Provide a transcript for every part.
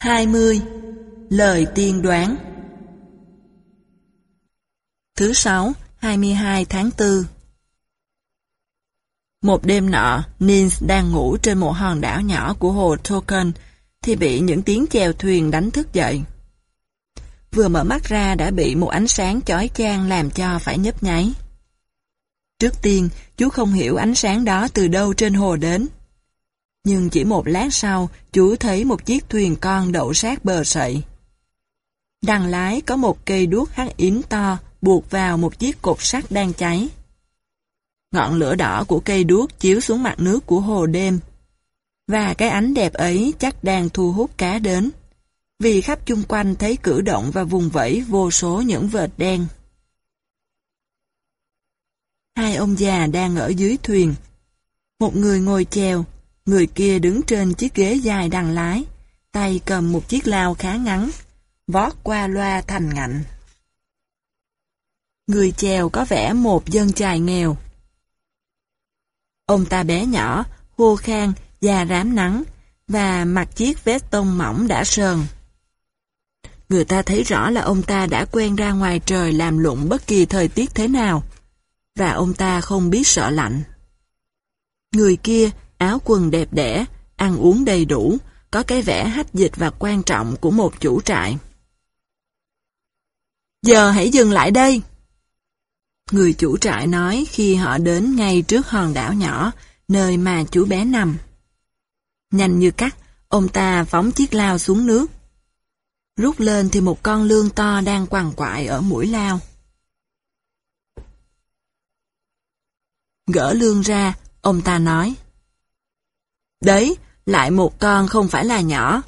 20. Lời tiên đoán Thứ sáu, 22 tháng 4 Một đêm nọ, Nins đang ngủ trên một hòn đảo nhỏ của hồ Token thì bị những tiếng chèo thuyền đánh thức dậy. Vừa mở mắt ra đã bị một ánh sáng chói chang làm cho phải nhấp nháy. Trước tiên, chú không hiểu ánh sáng đó từ đâu trên hồ đến. Nhưng chỉ một lát sau, chú thấy một chiếc thuyền con đậu sát bờ sậy. Đằng lái có một cây đuốc hắc yếm to buộc vào một chiếc cột sắt đang cháy. Ngọn lửa đỏ của cây đuốc chiếu xuống mặt nước của hồ đêm. Và cái ánh đẹp ấy chắc đang thu hút cá đến. Vì khắp chung quanh thấy cử động và vùng vẫy vô số những vệt đen. Hai ông già đang ở dưới thuyền. Một người ngồi chèo, người kia đứng trên chiếc ghế dài đằng lái, tay cầm một chiếc lao khá ngắn, vót qua loa thành ngạnh. Người chèo có vẻ một dân chài nghèo. Ông ta bé nhỏ, khô khan, da rám nắng, và mặc chiếc vest tông mỏng đã sờn. Người ta thấy rõ là ông ta đã quen ra ngoài trời làm lụng bất kỳ thời tiết thế nào, và ông ta không biết sợ lạnh. Người kia, áo quần đẹp đẽ, ăn uống đầy đủ, có cái vẻ hách dịch và quan trọng của một chủ trại. Giờ hãy dừng lại đây. Người chủ trại nói khi họ đến ngay trước hòn đảo nhỏ, nơi mà chú bé nằm. Nhanh như cắt, ông ta phóng chiếc lao xuống nước. Rút lên thì một con lương to đang quằn quại ở mũi lao. Gỡ lương ra, ông ta nói. Đấy, lại một con không phải là nhỏ.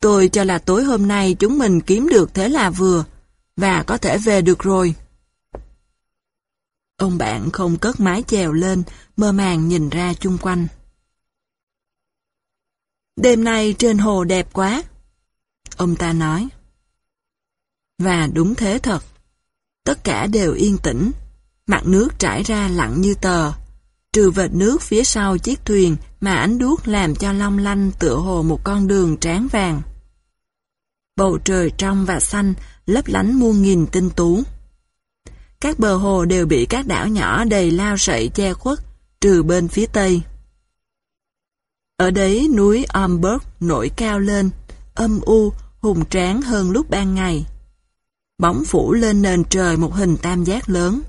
Tôi cho là tối hôm nay chúng mình kiếm được thế là vừa, và có thể về được rồi. Ông bạn không cất mái chèo lên, mơ màng nhìn ra chung quanh. Đêm nay trên hồ đẹp quá. Ông ta nói. Và đúng thế thật. Tất cả đều yên tĩnh. Mặt nước trải ra lặng như tờ. Trừ vệt nước phía sau chiếc thuyền mà ánh đuốc làm cho long lanh tựa hồ một con đường tráng vàng. Bầu trời trong và xanh lấp lánh muôn nghìn tinh tú. Các bờ hồ đều bị các đảo nhỏ đầy lao sậy che khuất, trừ bên phía tây. Ở đấy núi Omberg nổi cao lên, âm u, hùng tráng hơn lúc ban ngày. Bóng phủ lên nền trời một hình tam giác lớn.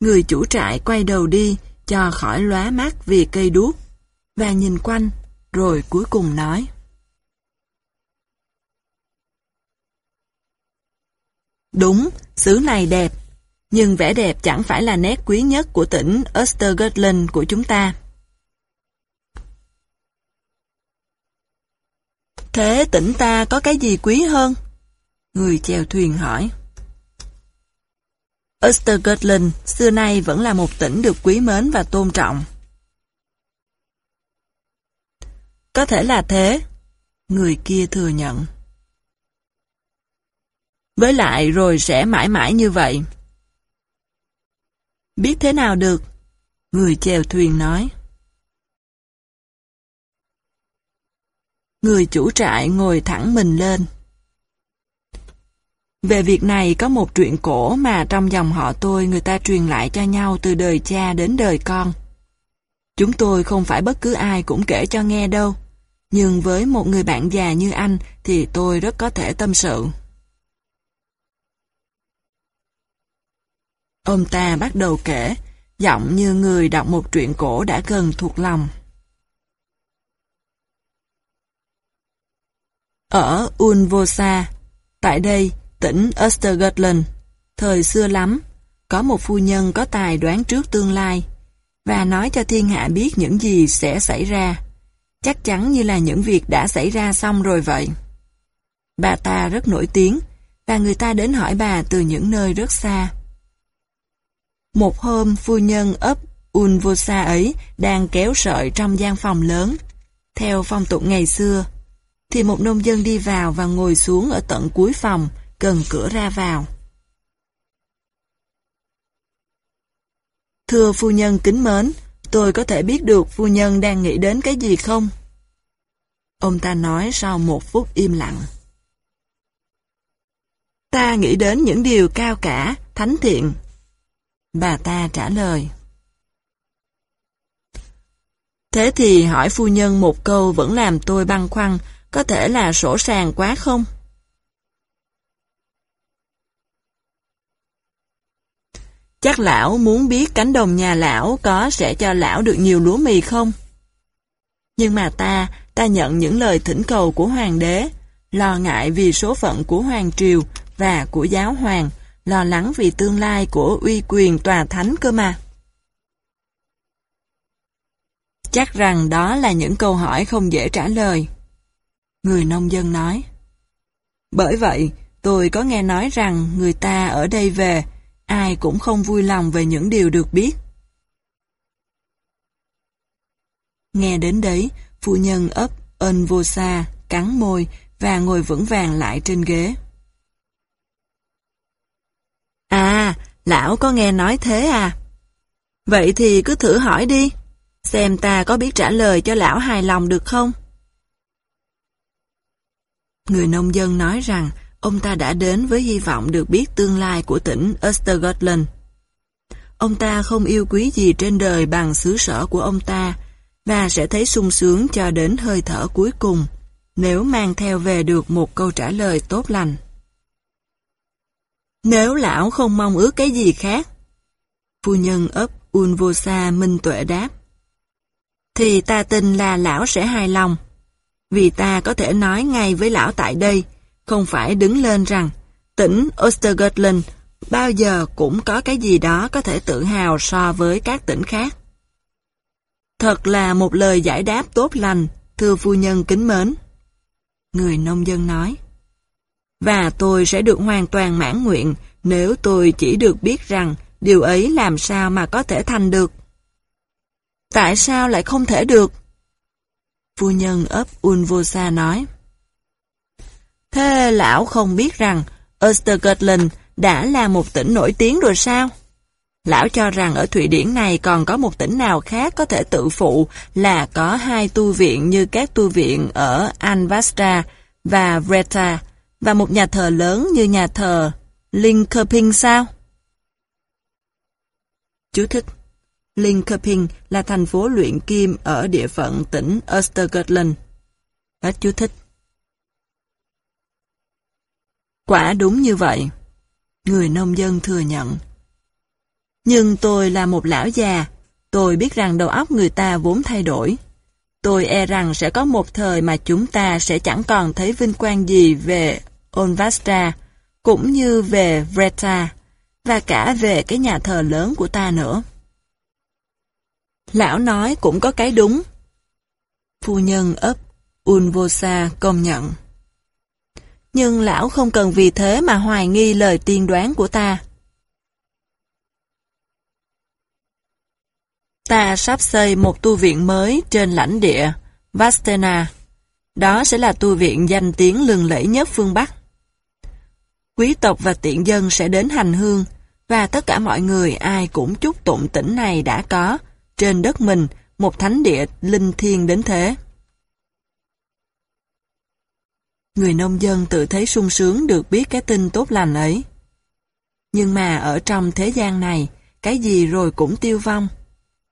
Người chủ trại quay đầu đi, cho khỏi lóa mắt vì cây đuốc, và nhìn quanh, rồi cuối cùng nói. Đúng, xứ này đẹp, nhưng vẻ đẹp chẳng phải là nét quý nhất của tỉnh Östergötland của chúng ta. Thế tỉnh ta có cái gì quý hơn? Người chèo thuyền hỏi. Östergötland xưa nay vẫn là một tỉnh được quý mến và tôn trọng. Có thể là thế. Người kia thừa nhận. Với lại rồi sẽ mãi mãi như vậy. Biết thế nào được? Người chèo thuyền nói. Người chủ trại ngồi thẳng mình lên. Về việc này có một truyện cổ mà trong dòng họ tôi người ta truyền lại cho nhau từ đời cha đến đời con. Chúng tôi không phải bất cứ ai cũng kể cho nghe đâu, nhưng với một người bạn già như anh thì tôi rất có thể tâm sự. Ông ta bắt đầu kể, giọng như người đọc một truyện cổ đã gần thuộc lòng. Ở Unvosa, tại đây, tỉnh Östergötland, thời xưa lắm, có một phu nhân có tài đoán trước tương lai và nói cho thiên hạ biết những gì sẽ xảy ra, chắc chắn như là những việc đã xảy ra xong rồi vậy. Bà ta rất nổi tiếng và người ta đến hỏi bà từ những nơi rất xa. Một hôm, phu nhân ấp Unvosa ấy đang kéo sợi trong gian phòng lớn. Theo phong tục ngày xưa, thì một nông dân đi vào và ngồi xuống ở tận cuối phòng, gần cửa ra vào. Thưa phu nhân kính mến, tôi có thể biết được phu nhân đang nghĩ đến cái gì không? Ông ta nói sau một phút im lặng. Ta nghĩ đến những điều cao cả, thánh thiện. Bà ta trả lời. Thế thì hỏi phu nhân một câu vẫn làm tôi băn khoăn, có thể là sổ sàng quá không? Chắc lão muốn biết cánh đồng nhà lão có sẽ cho lão được nhiều lúa mì không? Nhưng mà ta, ta nhận những lời thỉnh cầu của hoàng đế, lo ngại vì số phận của hoàng triều và của giáo hoàng, lo lắng vì tương lai của uy quyền tòa thánh cơ mà. Chắc rằng đó là những câu hỏi không dễ trả lời. Người nông dân nói. Bởi vậy, tôi có nghe nói rằng người ta ở đây về, ai cũng không vui lòng về những điều được biết. Nghe đến đấy, phu nhân ấp ân vô xa, cắn môi và ngồi vững vàng lại trên ghế. À, lão có nghe nói thế à? Vậy thì cứ thử hỏi đi, xem ta có biết trả lời cho lão hài lòng được không? Người nông dân nói rằng ông ta đã đến với hy vọng được biết tương lai của tỉnh Östergötland. Ông ta không yêu quý gì trên đời bằng xứ sở của ông ta, và sẽ thấy sung sướng cho đến hơi thở cuối cùng, nếu mang theo về được một câu trả lời tốt lành. Nếu lão không mong ước cái gì khác, phu nhân ấp Unvosa Minh Tuệ đáp, thì ta tin là lão sẽ hài lòng, vì ta có thể nói ngay với lão tại đây, không phải đứng lên rằng tỉnh Ostergötland bao giờ cũng có cái gì đó có thể tự hào so với các tỉnh khác. Thật là một lời giải đáp tốt lành, thưa phu nhân kính mến. Người nông dân nói. Và tôi sẽ được hoàn toàn mãn nguyện nếu tôi chỉ được biết rằng điều ấy làm sao mà có thể thành được. Tại sao lại không thể được? Phu nhân ấp Unvosa nói. Thế lão không biết rằng Östergötland đã là một tỉnh nổi tiếng rồi sao? Lão cho rằng ở Thụy Điển này còn có một tỉnh nào khác có thể tự phụ là có hai tu viện như các tu viện ở Anvastra và Vreta và một nhà thờ lớn như nhà thờ Linköping sao? Chú thích, Linköping là thành phố luyện kim ở địa phận tỉnh Östergötland. Hết chú thích. Quả đúng như vậy. Người nông dân thừa nhận. Nhưng tôi là một lão già, tôi biết rằng đầu óc người ta vốn thay đổi. Tôi e rằng sẽ có một thời mà chúng ta sẽ chẳng còn thấy vinh quang gì về Onvastra, cũng như về Vreta, và cả về cái nhà thờ lớn của ta nữa. Lão nói cũng có cái đúng. Phu nhân ấp Unvosa công nhận. Nhưng lão không cần vì thế mà hoài nghi lời tiên đoán của ta. Ta sắp xây một tu viện mới trên lãnh địa Vastena. Đó sẽ là tu viện danh tiếng lừng lẫy nhất phương Bắc. Quý tộc và tiện dân sẽ đến hành hương, và tất cả mọi người ai cũng chúc tụng tỉnh này đã có, trên đất mình, một thánh địa linh thiêng đến thế. Người nông dân tự thấy sung sướng được biết cái tin tốt lành ấy. Nhưng mà ở trong thế gian này, cái gì rồi cũng tiêu vong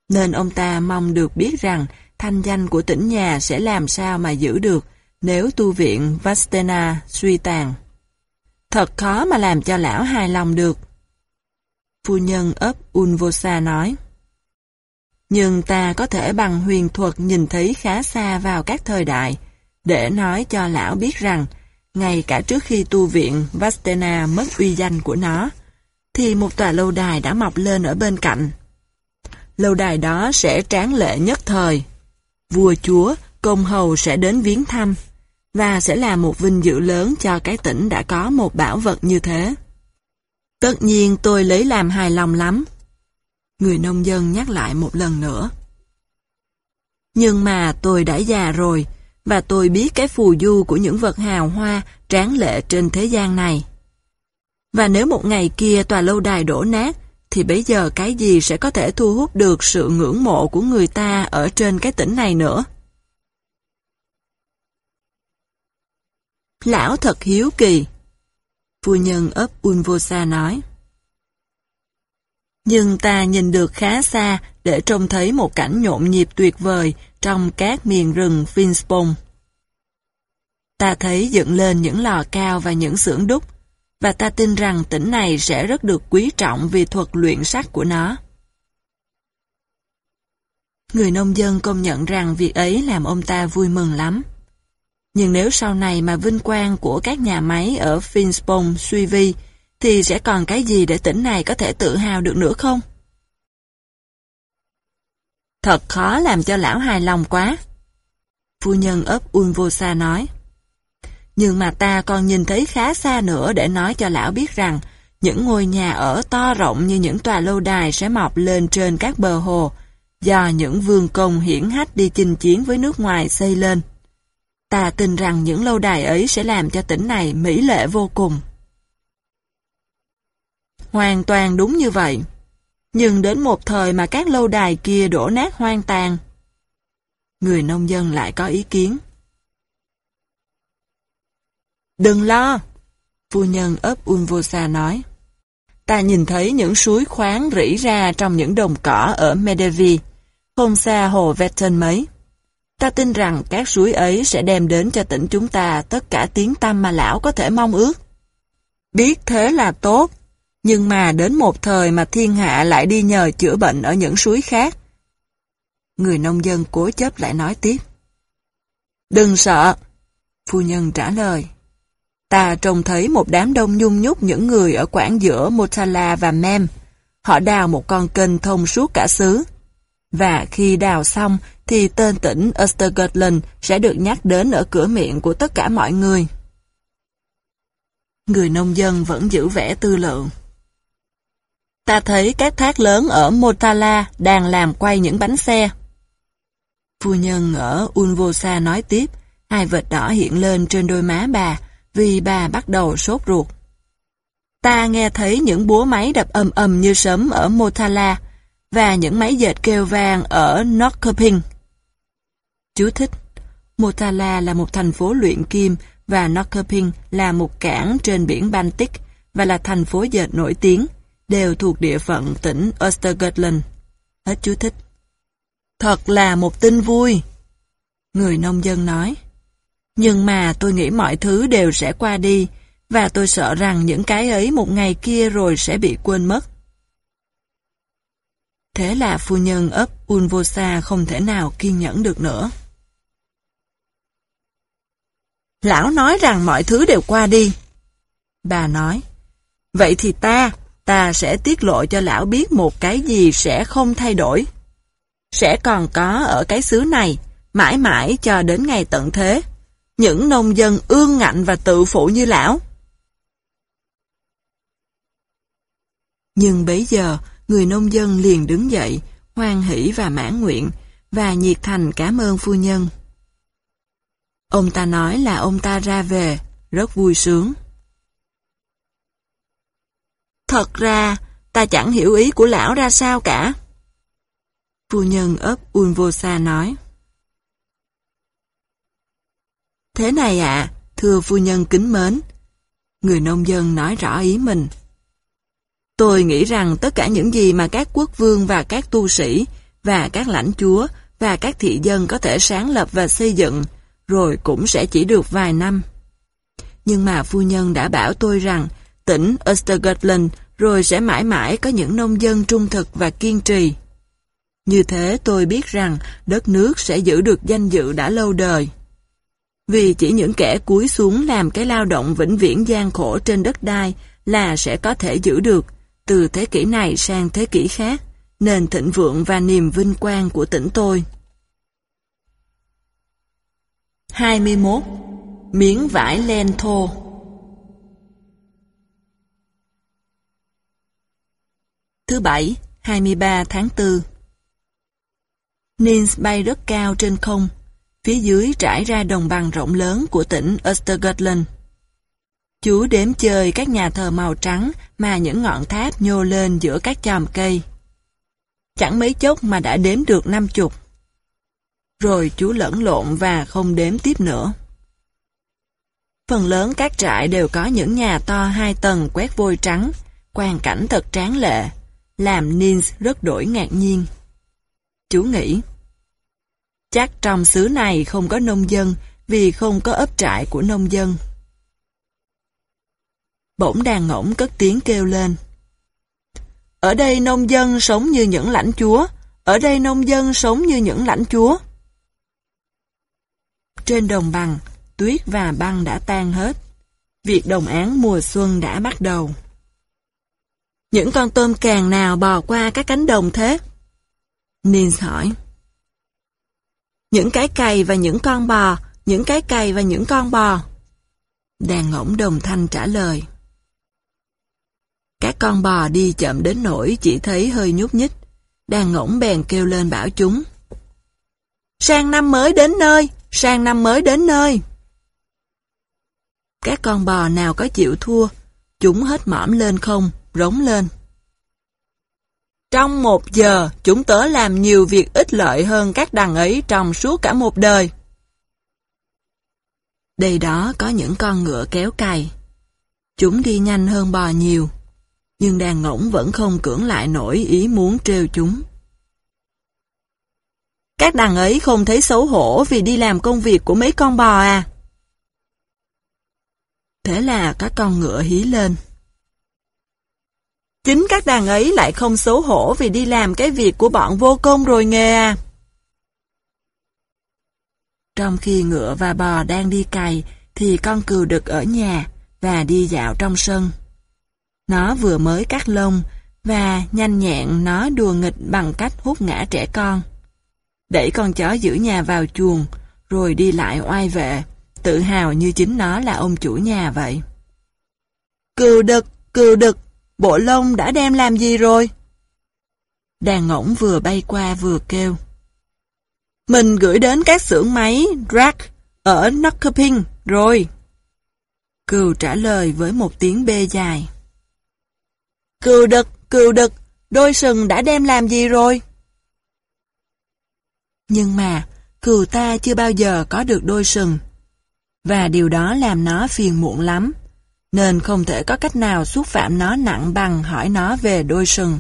nên ông ta mong được biết rằng thanh danh của tỉnh nhà sẽ làm sao mà giữ được nếu tu viện Vastena suy tàn. Thật khó mà làm cho lão hài lòng được. Phu nhân ấp Unvosa nói. Nhưng ta có thể bằng huyền thuật nhìn thấy khá xa vào các thời đại, để nói cho lão biết rằng, ngay cả trước khi tu viện Vastena mất uy danh của nó, thì một tòa lâu đài đã mọc lên ở bên cạnh lâu đài đó sẽ tráng lệ nhất thời. Vua chúa, công hầu sẽ đến viếng thăm, và sẽ là một vinh dự lớn cho cái tỉnh đã có một bảo vật như thế. Tất nhiên tôi lấy làm hài lòng lắm. Người nông dân nhắc lại một lần nữa. Nhưng mà tôi đã già rồi, và tôi biết cái phù du của những vật hào hoa tráng lệ trên thế gian này. Và nếu một ngày kia tòa lâu đài đổ nát, thì bây giờ cái gì sẽ có thể thu hút được sự ngưỡng mộ của người ta ở trên cái tỉnh này nữa? Lão thật hiếu kỳ. Phu nhân ấp Unvosa nói. Nhưng ta nhìn được khá xa để trông thấy một cảnh nhộn nhịp tuyệt vời trong các miền rừng Finspong. Ta thấy dựng lên những lò cao và những xưởng đúc, và ta tin rằng tỉnh này sẽ rất được quý trọng vì thuật luyện sắt của nó. Người nông dân công nhận rằng việc ấy làm ông ta vui mừng lắm. Nhưng nếu sau này mà vinh quang của các nhà máy ở Finspong suy vi, thì sẽ còn cái gì để tỉnh này có thể tự hào được nữa không? Thật khó làm cho lão hài lòng quá. Phu nhân ấp Unvosa nói. Nhưng mà ta còn nhìn thấy khá xa nữa để nói cho lão biết rằng, những ngôi nhà ở to rộng như những tòa lâu đài sẽ mọc lên trên các bờ hồ, do những vương công hiển hách đi chinh chiến với nước ngoài xây lên. Ta tin rằng những lâu đài ấy sẽ làm cho tỉnh này mỹ lệ vô cùng. Hoàn toàn đúng như vậy. Nhưng đến một thời mà các lâu đài kia đổ nát hoang tàn. Người nông dân lại có ý kiến. Đừng lo, phu nhân ấp Unvosa nói. Ta nhìn thấy những suối khoáng rỉ ra trong những đồng cỏ ở Medevi, không xa hồ Vetten mấy. Ta tin rằng các suối ấy sẽ đem đến cho tỉnh chúng ta tất cả tiếng tâm mà lão có thể mong ước. Biết thế là tốt, nhưng mà đến một thời mà thiên hạ lại đi nhờ chữa bệnh ở những suối khác. Người nông dân cố chấp lại nói tiếp. Đừng sợ, phu nhân trả lời. Ta trông thấy một đám đông nhung nhúc những người ở quảng giữa Motala và Mem. Họ đào một con kênh thông suốt cả xứ. Và khi đào xong thì tên tỉnh Östergötland sẽ được nhắc đến ở cửa miệng của tất cả mọi người. Người nông dân vẫn giữ vẻ tư lượng. Ta thấy các thác lớn ở Motala đang làm quay những bánh xe. Phu nhân ở Unvosa nói tiếp, hai vệt đỏ hiện lên trên đôi má bà, vì bà bắt đầu sốt ruột. Ta nghe thấy những búa máy đập ầm ầm như sấm ở Motala và những máy dệt kêu vang ở Norrköping. Chú thích Motala là một thành phố luyện kim và Norrköping là một cảng trên biển Baltic và là thành phố dệt nổi tiếng, đều thuộc địa phận tỉnh Östergötland. Hết chú thích. Thật là một tin vui. Người nông dân nói. Nhưng mà tôi nghĩ mọi thứ đều sẽ qua đi, và tôi sợ rằng những cái ấy một ngày kia rồi sẽ bị quên mất. Thế là phu nhân ấp Unvosa không thể nào kiên nhẫn được nữa. Lão nói rằng mọi thứ đều qua đi. Bà nói, vậy thì ta, ta sẽ tiết lộ cho lão biết một cái gì sẽ không thay đổi. Sẽ còn có ở cái xứ này, mãi mãi cho đến ngày tận thế những nông dân ương ngạnh và tự phụ như lão. Nhưng bấy giờ, người nông dân liền đứng dậy, hoan hỷ và mãn nguyện, và nhiệt thành cảm ơn phu nhân. Ông ta nói là ông ta ra về, rất vui sướng. Thật ra, ta chẳng hiểu ý của lão ra sao cả. Phu nhân ấp Unvosa nói. Thế này ạ, thưa phu nhân kính mến. Người nông dân nói rõ ý mình. Tôi nghĩ rằng tất cả những gì mà các quốc vương và các tu sĩ và các lãnh chúa và các thị dân có thể sáng lập và xây dựng rồi cũng sẽ chỉ được vài năm. Nhưng mà phu nhân đã bảo tôi rằng tỉnh Östergötland rồi sẽ mãi mãi có những nông dân trung thực và kiên trì. Như thế tôi biết rằng đất nước sẽ giữ được danh dự đã lâu đời. Vì chỉ những kẻ cúi xuống làm cái lao động vĩnh viễn gian khổ trên đất đai là sẽ có thể giữ được, từ thế kỷ này sang thế kỷ khác, nền thịnh vượng và niềm vinh quang của tỉnh tôi. 21. Miếng vải len thô Thứ Bảy, 23 tháng 4 Nins bay rất cao trên không, Phía dưới trải ra đồng bằng rộng lớn của tỉnh Östergötland. Chú đếm chơi các nhà thờ màu trắng mà những ngọn tháp nhô lên giữa các chòm cây. Chẳng mấy chốc mà đã đếm được năm chục. Rồi chú lẫn lộn và không đếm tiếp nữa. Phần lớn các trại đều có những nhà to hai tầng quét vôi trắng, quang cảnh thật tráng lệ, làm Nins rất đổi ngạc nhiên. Chú nghĩ, chắc trong xứ này không có nông dân vì không có ấp trại của nông dân. Bỗng đàn ngỗng cất tiếng kêu lên. Ở đây nông dân sống như những lãnh chúa, ở đây nông dân sống như những lãnh chúa. Trên đồng bằng, tuyết và băng đã tan hết. Việc đồng án mùa xuân đã bắt đầu. Những con tôm càng nào bò qua các cánh đồng thế? Nins hỏi. Những cái cày và những con bò, những cái cày và những con bò. Đàn ngỗng đồng thanh trả lời. Các con bò đi chậm đến nỗi chỉ thấy hơi nhúc nhích. Đàn ngỗng bèn kêu lên bảo chúng. Sang năm mới đến nơi, sang năm mới đến nơi. Các con bò nào có chịu thua, chúng hết mõm lên không, rống lên. Trong một giờ, chúng tớ làm nhiều việc ích lợi hơn các đàn ấy trong suốt cả một đời. Đây đó có những con ngựa kéo cày. Chúng đi nhanh hơn bò nhiều, nhưng đàn ngỗng vẫn không cưỡng lại nổi ý muốn trêu chúng. Các đàn ấy không thấy xấu hổ vì đi làm công việc của mấy con bò à? Thế là các con ngựa hí lên. Chính các đàn ấy lại không xấu hổ vì đi làm cái việc của bọn vô công rồi nghề à. Trong khi ngựa và bò đang đi cày, thì con cừu đực ở nhà và đi dạo trong sân. Nó vừa mới cắt lông và nhanh nhẹn nó đùa nghịch bằng cách hút ngã trẻ con. Đẩy con chó giữ nhà vào chuồng, rồi đi lại oai vệ, tự hào như chính nó là ông chủ nhà vậy. Cừu đực, cừu đực, bộ lông đã đem làm gì rồi? Đàn ngỗng vừa bay qua vừa kêu. Mình gửi đến các xưởng máy Drag ở Knockaping rồi. Cừu trả lời với một tiếng bê dài. Cừu đực, cừu đực, đôi sừng đã đem làm gì rồi? Nhưng mà, cừu ta chưa bao giờ có được đôi sừng. Và điều đó làm nó phiền muộn lắm, nên không thể có cách nào xúc phạm nó nặng bằng hỏi nó về đôi sừng.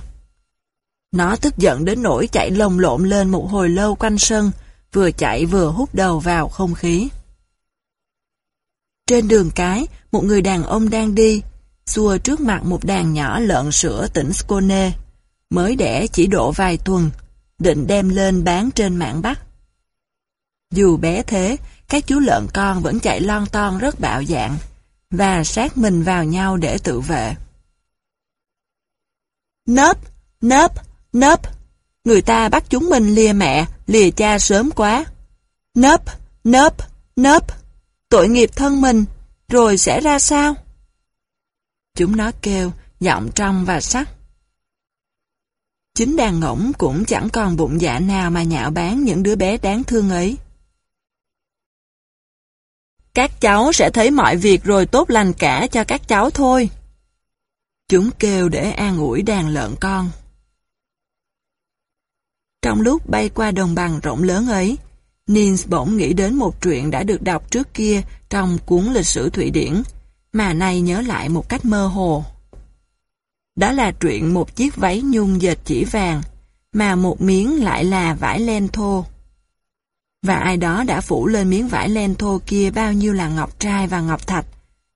Nó tức giận đến nỗi chạy lồng lộn lên một hồi lâu quanh sân, vừa chạy vừa hút đầu vào không khí. Trên đường cái, một người đàn ông đang đi, xua trước mặt một đàn nhỏ lợn sữa tỉnh Skone, mới đẻ chỉ độ vài tuần, định đem lên bán trên mạng Bắc. Dù bé thế, các chú lợn con vẫn chạy lon ton rất bạo dạng, và sát mình vào nhau để tự vệ. Nớp, nớp, nớp, người ta bắt chúng mình lìa mẹ, lìa cha sớm quá. Nớp, nớp, nớp, tội nghiệp thân mình, rồi sẽ ra sao? Chúng nó kêu, giọng trong và sắc. Chính đàn ngỗng cũng chẳng còn bụng dạ nào mà nhạo báng những đứa bé đáng thương ấy. Các cháu sẽ thấy mọi việc rồi tốt lành cả cho các cháu thôi. Chúng kêu để an ủi đàn lợn con. Trong lúc bay qua đồng bằng rộng lớn ấy, Nils bỗng nghĩ đến một chuyện đã được đọc trước kia trong cuốn lịch sử Thụy Điển, mà nay nhớ lại một cách mơ hồ. Đó là chuyện một chiếc váy nhung dệt chỉ vàng, mà một miếng lại là vải len thô. Và ai đó đã phủ lên miếng vải len thô kia bao nhiêu là ngọc trai và ngọc thạch,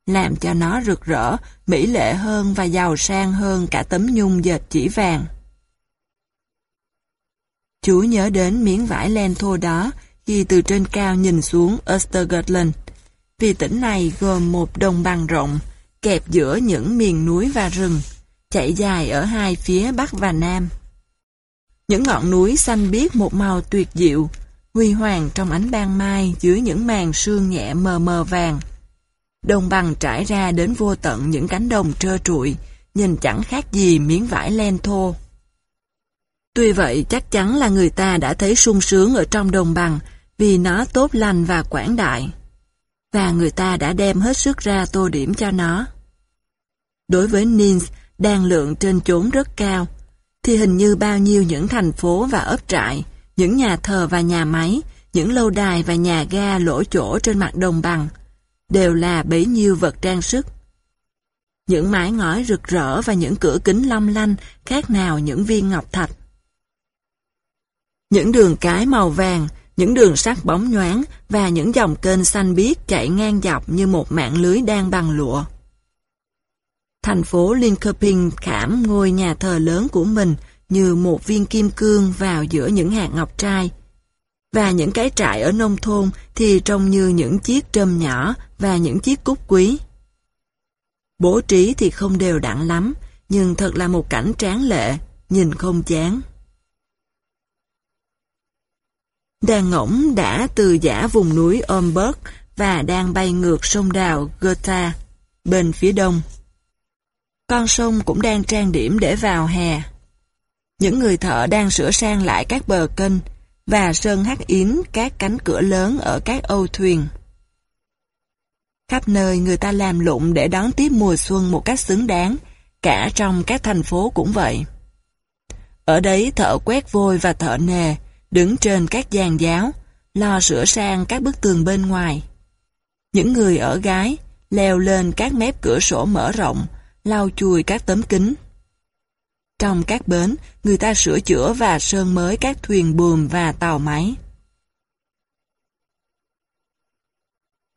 làm cho nó rực rỡ, mỹ lệ hơn và giàu sang hơn cả tấm nhung dệt chỉ vàng. Chú nhớ đến miếng vải len thô đó khi từ trên cao nhìn xuống Östergötland, vì tỉnh này gồm một đồng bằng rộng, kẹp giữa những miền núi và rừng, chạy dài ở hai phía Bắc và Nam. Những ngọn núi xanh biếc một màu tuyệt diệu, huy hoàng trong ánh ban mai dưới những màn sương nhẹ mờ mờ vàng. Đồng bằng trải ra đến vô tận những cánh đồng trơ trụi, nhìn chẳng khác gì miếng vải len thô. Tuy vậy chắc chắn là người ta đã thấy sung sướng ở trong đồng bằng vì nó tốt lành và quảng đại. Và người ta đã đem hết sức ra tô điểm cho nó. Đối với Nins, đang lượng trên chốn rất cao, thì hình như bao nhiêu những thành phố và ấp trại, những nhà thờ và nhà máy, những lâu đài và nhà ga lỗ chỗ trên mặt đồng bằng, đều là bấy nhiêu vật trang sức. Những mái ngói rực rỡ và những cửa kính long lanh khác nào những viên ngọc thạch. Những đường cái màu vàng, những đường sắt bóng nhoáng và những dòng kênh xanh biếc chạy ngang dọc như một mạng lưới đang bằng lụa. Thành phố Linköping khảm ngôi nhà thờ lớn của mình như một viên kim cương vào giữa những hạt ngọc trai. Và những cái trại ở nông thôn thì trông như những chiếc trâm nhỏ và những chiếc cúc quý. Bố trí thì không đều đặn lắm, nhưng thật là một cảnh tráng lệ, nhìn không chán. Đàn ngỗng đã từ giả vùng núi Omberg và đang bay ngược sông đào Gotha bên phía đông. Con sông cũng đang trang điểm để vào hè. Những người thợ đang sửa sang lại các bờ kênh và sơn hắc yến các cánh cửa lớn ở các âu thuyền. Khắp nơi người ta làm lụng để đón tiếp mùa xuân một cách xứng đáng, cả trong các thành phố cũng vậy. Ở đấy thợ quét vôi và thợ nề, đứng trên các giàn giáo, lo sửa sang các bức tường bên ngoài. Những người ở gái leo lên các mép cửa sổ mở rộng, lau chùi các tấm kính. Trong các bến, người ta sửa chữa và sơn mới các thuyền buồm và tàu máy.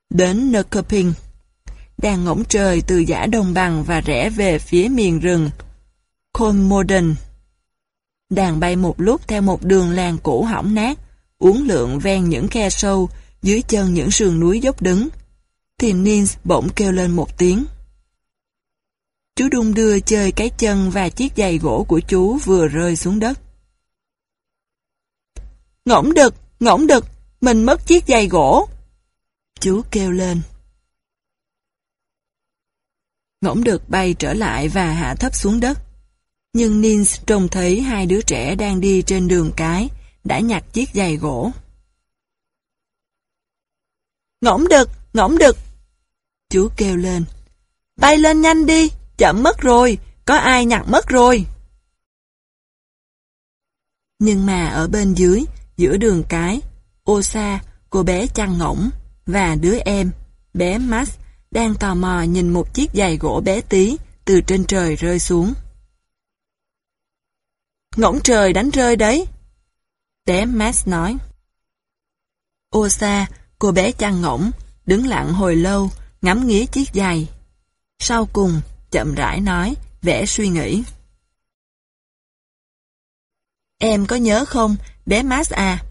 Đến Nökoping, đang ngỗng trời từ giả đồng bằng và rẽ về phía miền rừng Kolmoden. Đàn bay một lúc theo một đường làng cũ hỏng nát, uốn lượn ven những khe sâu, dưới chân những sườn núi dốc đứng. Thì Nins bỗng kêu lên một tiếng. Chú đung đưa chơi cái chân và chiếc giày gỗ của chú vừa rơi xuống đất. Ngỗng đực, ngỗng đực, mình mất chiếc giày gỗ. Chú kêu lên. Ngỗng đực bay trở lại và hạ thấp xuống đất. Nhưng Nins trông thấy hai đứa trẻ đang đi trên đường cái, đã nhặt chiếc giày gỗ. Ngỗng đực, ngỗng đực. Chú kêu lên. Bay lên nhanh đi, chậm mất rồi, có ai nhặt mất rồi. Nhưng mà ở bên dưới, giữa đường cái, Osa, cô bé chăn ngỗng, và đứa em, bé Max, đang tò mò nhìn một chiếc giày gỗ bé tí từ trên trời rơi xuống. Ngỗng trời đánh rơi đấy. Bé Max nói. Osa, cô bé chăn ngỗng, đứng lặng hồi lâu, ngắm nghía chiếc giày. Sau cùng, chậm rãi nói, vẽ suy nghĩ. Em có nhớ không, bé Max à,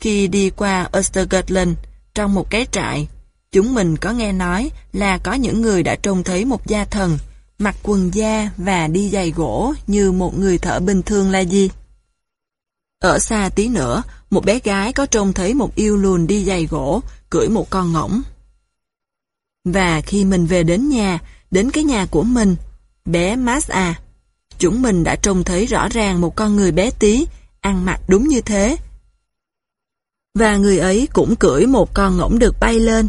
khi đi qua Östergötland trong một cái trại, chúng mình có nghe nói là có những người đã trông thấy một gia thần, mặc quần da và đi giày gỗ như một người thợ bình thường là gì? Ở xa tí nữa, một bé gái có trông thấy một yêu lùn đi giày gỗ, cưỡi một con ngỗng. Và khi mình về đến nhà, đến cái nhà của mình, bé Max à, chúng mình đã trông thấy rõ ràng một con người bé tí, ăn mặc đúng như thế. Và người ấy cũng cưỡi một con ngỗng được bay lên.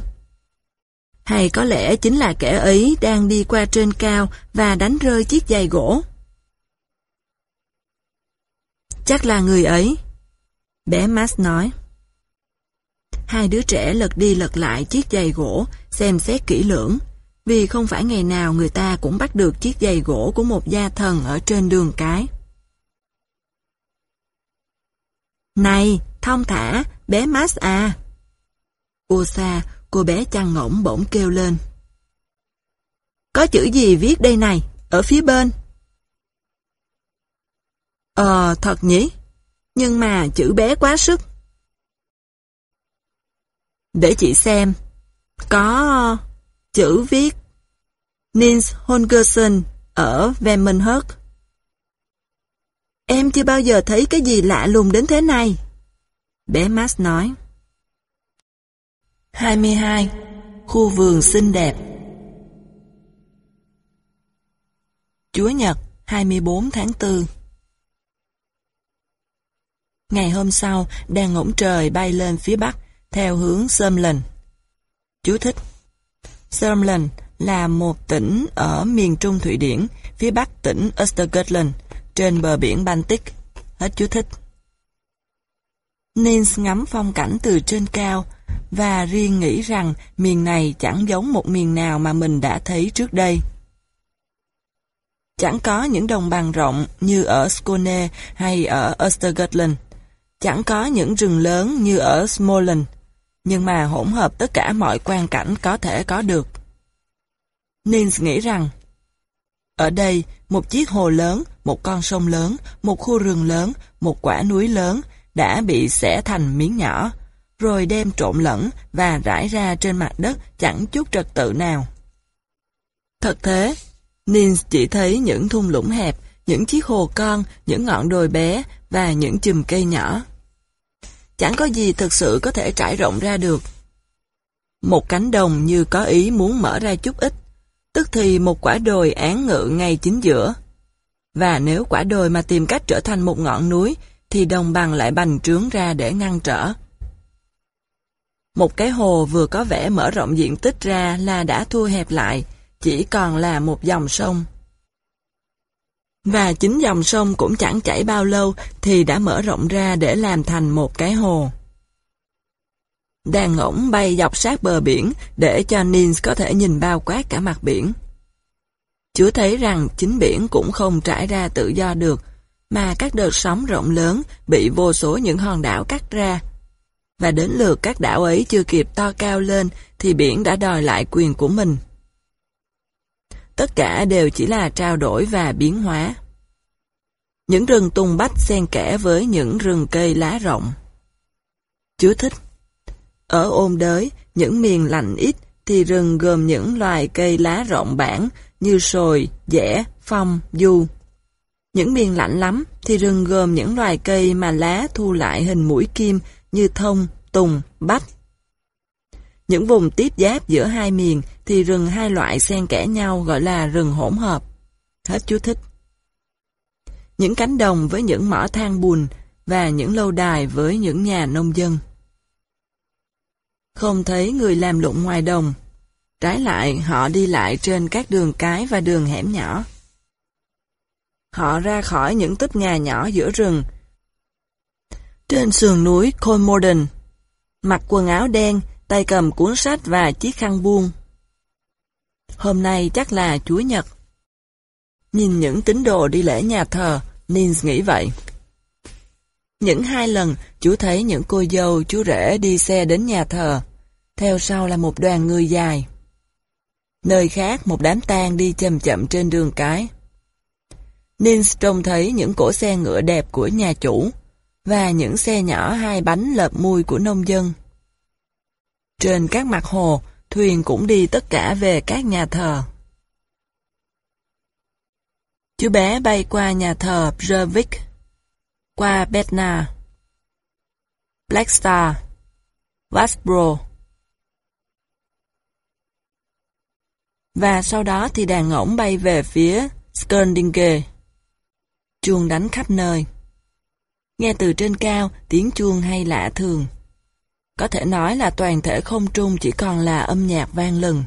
Hay có lẽ chính là kẻ ấy đang đi qua trên cao và đánh rơi chiếc giày gỗ. Chắc là người ấy. Bé Max nói. Hai đứa trẻ lật đi lật lại chiếc giày gỗ, xem xét kỹ lưỡng, vì không phải ngày nào người ta cũng bắt được chiếc giày gỗ của một gia thần ở trên đường cái. Này, thông thả, bé Max à! Osa, cô bé chăn ngỗng bỗng kêu lên. Có chữ gì viết đây này, ở phía bên? Ờ, thật nhỉ? Nhưng mà chữ bé quá sức. Để chị xem. Có chữ viết Nils Holgersen ở Vemmenhög. Em chưa bao giờ thấy cái gì lạ lùng đến thế này. Bé Max nói. 22. Khu vườn xinh đẹp Chúa Nhật 24 tháng 4 Ngày hôm sau, đàn ngỗng trời bay lên phía bắc, theo hướng Sörmland. Chú thích Sörmland là một tỉnh ở miền trung Thụy Điển, phía bắc tỉnh Östergötland, trên bờ biển Baltic. Hết chú thích. Nils ngắm phong cảnh từ trên cao, và riêng nghĩ rằng miền này chẳng giống một miền nào mà mình đã thấy trước đây. Chẳng có những đồng bằng rộng như ở Skåne hay ở Östergötland. Chẳng có những rừng lớn như ở Småland, nhưng mà hỗn hợp tất cả mọi quan cảnh có thể có được. Nins nghĩ rằng, ở đây, một chiếc hồ lớn, một con sông lớn, một khu rừng lớn, một quả núi lớn đã bị xẻ thành miếng nhỏ, rồi đem trộn lẫn và rải ra trên mặt đất chẳng chút trật tự nào. Thật thế, Nins chỉ thấy những thung lũng hẹp, những chiếc hồ con, những ngọn đồi bé và những chùm cây nhỏ. Chẳng có gì thực sự có thể trải rộng ra được. Một cánh đồng như có ý muốn mở ra chút ít, tức thì một quả đồi án ngự ngay chính giữa. Và nếu quả đồi mà tìm cách trở thành một ngọn núi, thì đồng bằng lại bành trướng ra để ngăn trở. Một cái hồ vừa có vẻ mở rộng diện tích ra là đã thu hẹp lại, chỉ còn là một dòng sông. Và chính dòng sông cũng chẳng chảy bao lâu thì đã mở rộng ra để làm thành một cái hồ. Đàn ngỗng bay dọc sát bờ biển để cho Nins có thể nhìn bao quát cả mặt biển. Chúa thấy rằng chính biển cũng không trải ra tự do được, mà các đợt sóng rộng lớn bị vô số những hòn đảo cắt ra. Và đến lượt các đảo ấy chưa kịp to cao lên thì biển đã đòi lại quyền của mình. Tất cả đều chỉ là trao đổi và biến hóa. Những rừng tùng bách xen kẽ với những rừng cây lá rộng. chú thích ở ôn đới, những miền lạnh ít, thì rừng gồm những loài cây lá rộng bản như sồi, dẻ, phong, du. Những miền lạnh lắm thì rừng gồm những loài cây mà lá thu lại hình mũi kim như thông, tùng, bách. Những vùng tiếp giáp giữa hai miền thì rừng hai loại xen kẽ nhau gọi là rừng hỗn hợp. Hết chú thích. Những cánh đồng với những mỏ than bùn và những lâu đài với những nhà nông dân. Không thấy người làm lụng ngoài đồng. Trái lại, họ đi lại trên các đường cái và đường hẻm nhỏ. Họ ra khỏi những tích nhà nhỏ giữa rừng. Trên sườn núi Kolmorden, mặc quần áo đen, tay cầm cuốn sách và chiếc khăn buông. Hôm nay chắc là Chúa Nhật. Nhìn những tín đồ đi lễ nhà thờ, Nins nghĩ vậy. Những hai lần, chú thấy những cô dâu, chú rể đi xe đến nhà thờ. Theo sau là một đoàn người dài. Nơi khác, một đám tang đi chậm chậm trên đường cái. Nins trông thấy những cỗ xe ngựa đẹp của nhà chủ và những xe nhỏ hai bánh lợp mùi của nông dân. Trên các mặt hồ, thuyền cũng đi tất cả về các nhà thờ. Chú bé bay qua nhà thờ Brevik, qua Betna, Blackstar, Vasbro. Và sau đó thì đàn ngỗng bay về phía Skundinge. Chuông đánh khắp nơi. Nghe từ trên cao, tiếng chuông hay lạ thường. Có thể nói là toàn thể không trung chỉ còn là âm nhạc vang lừng.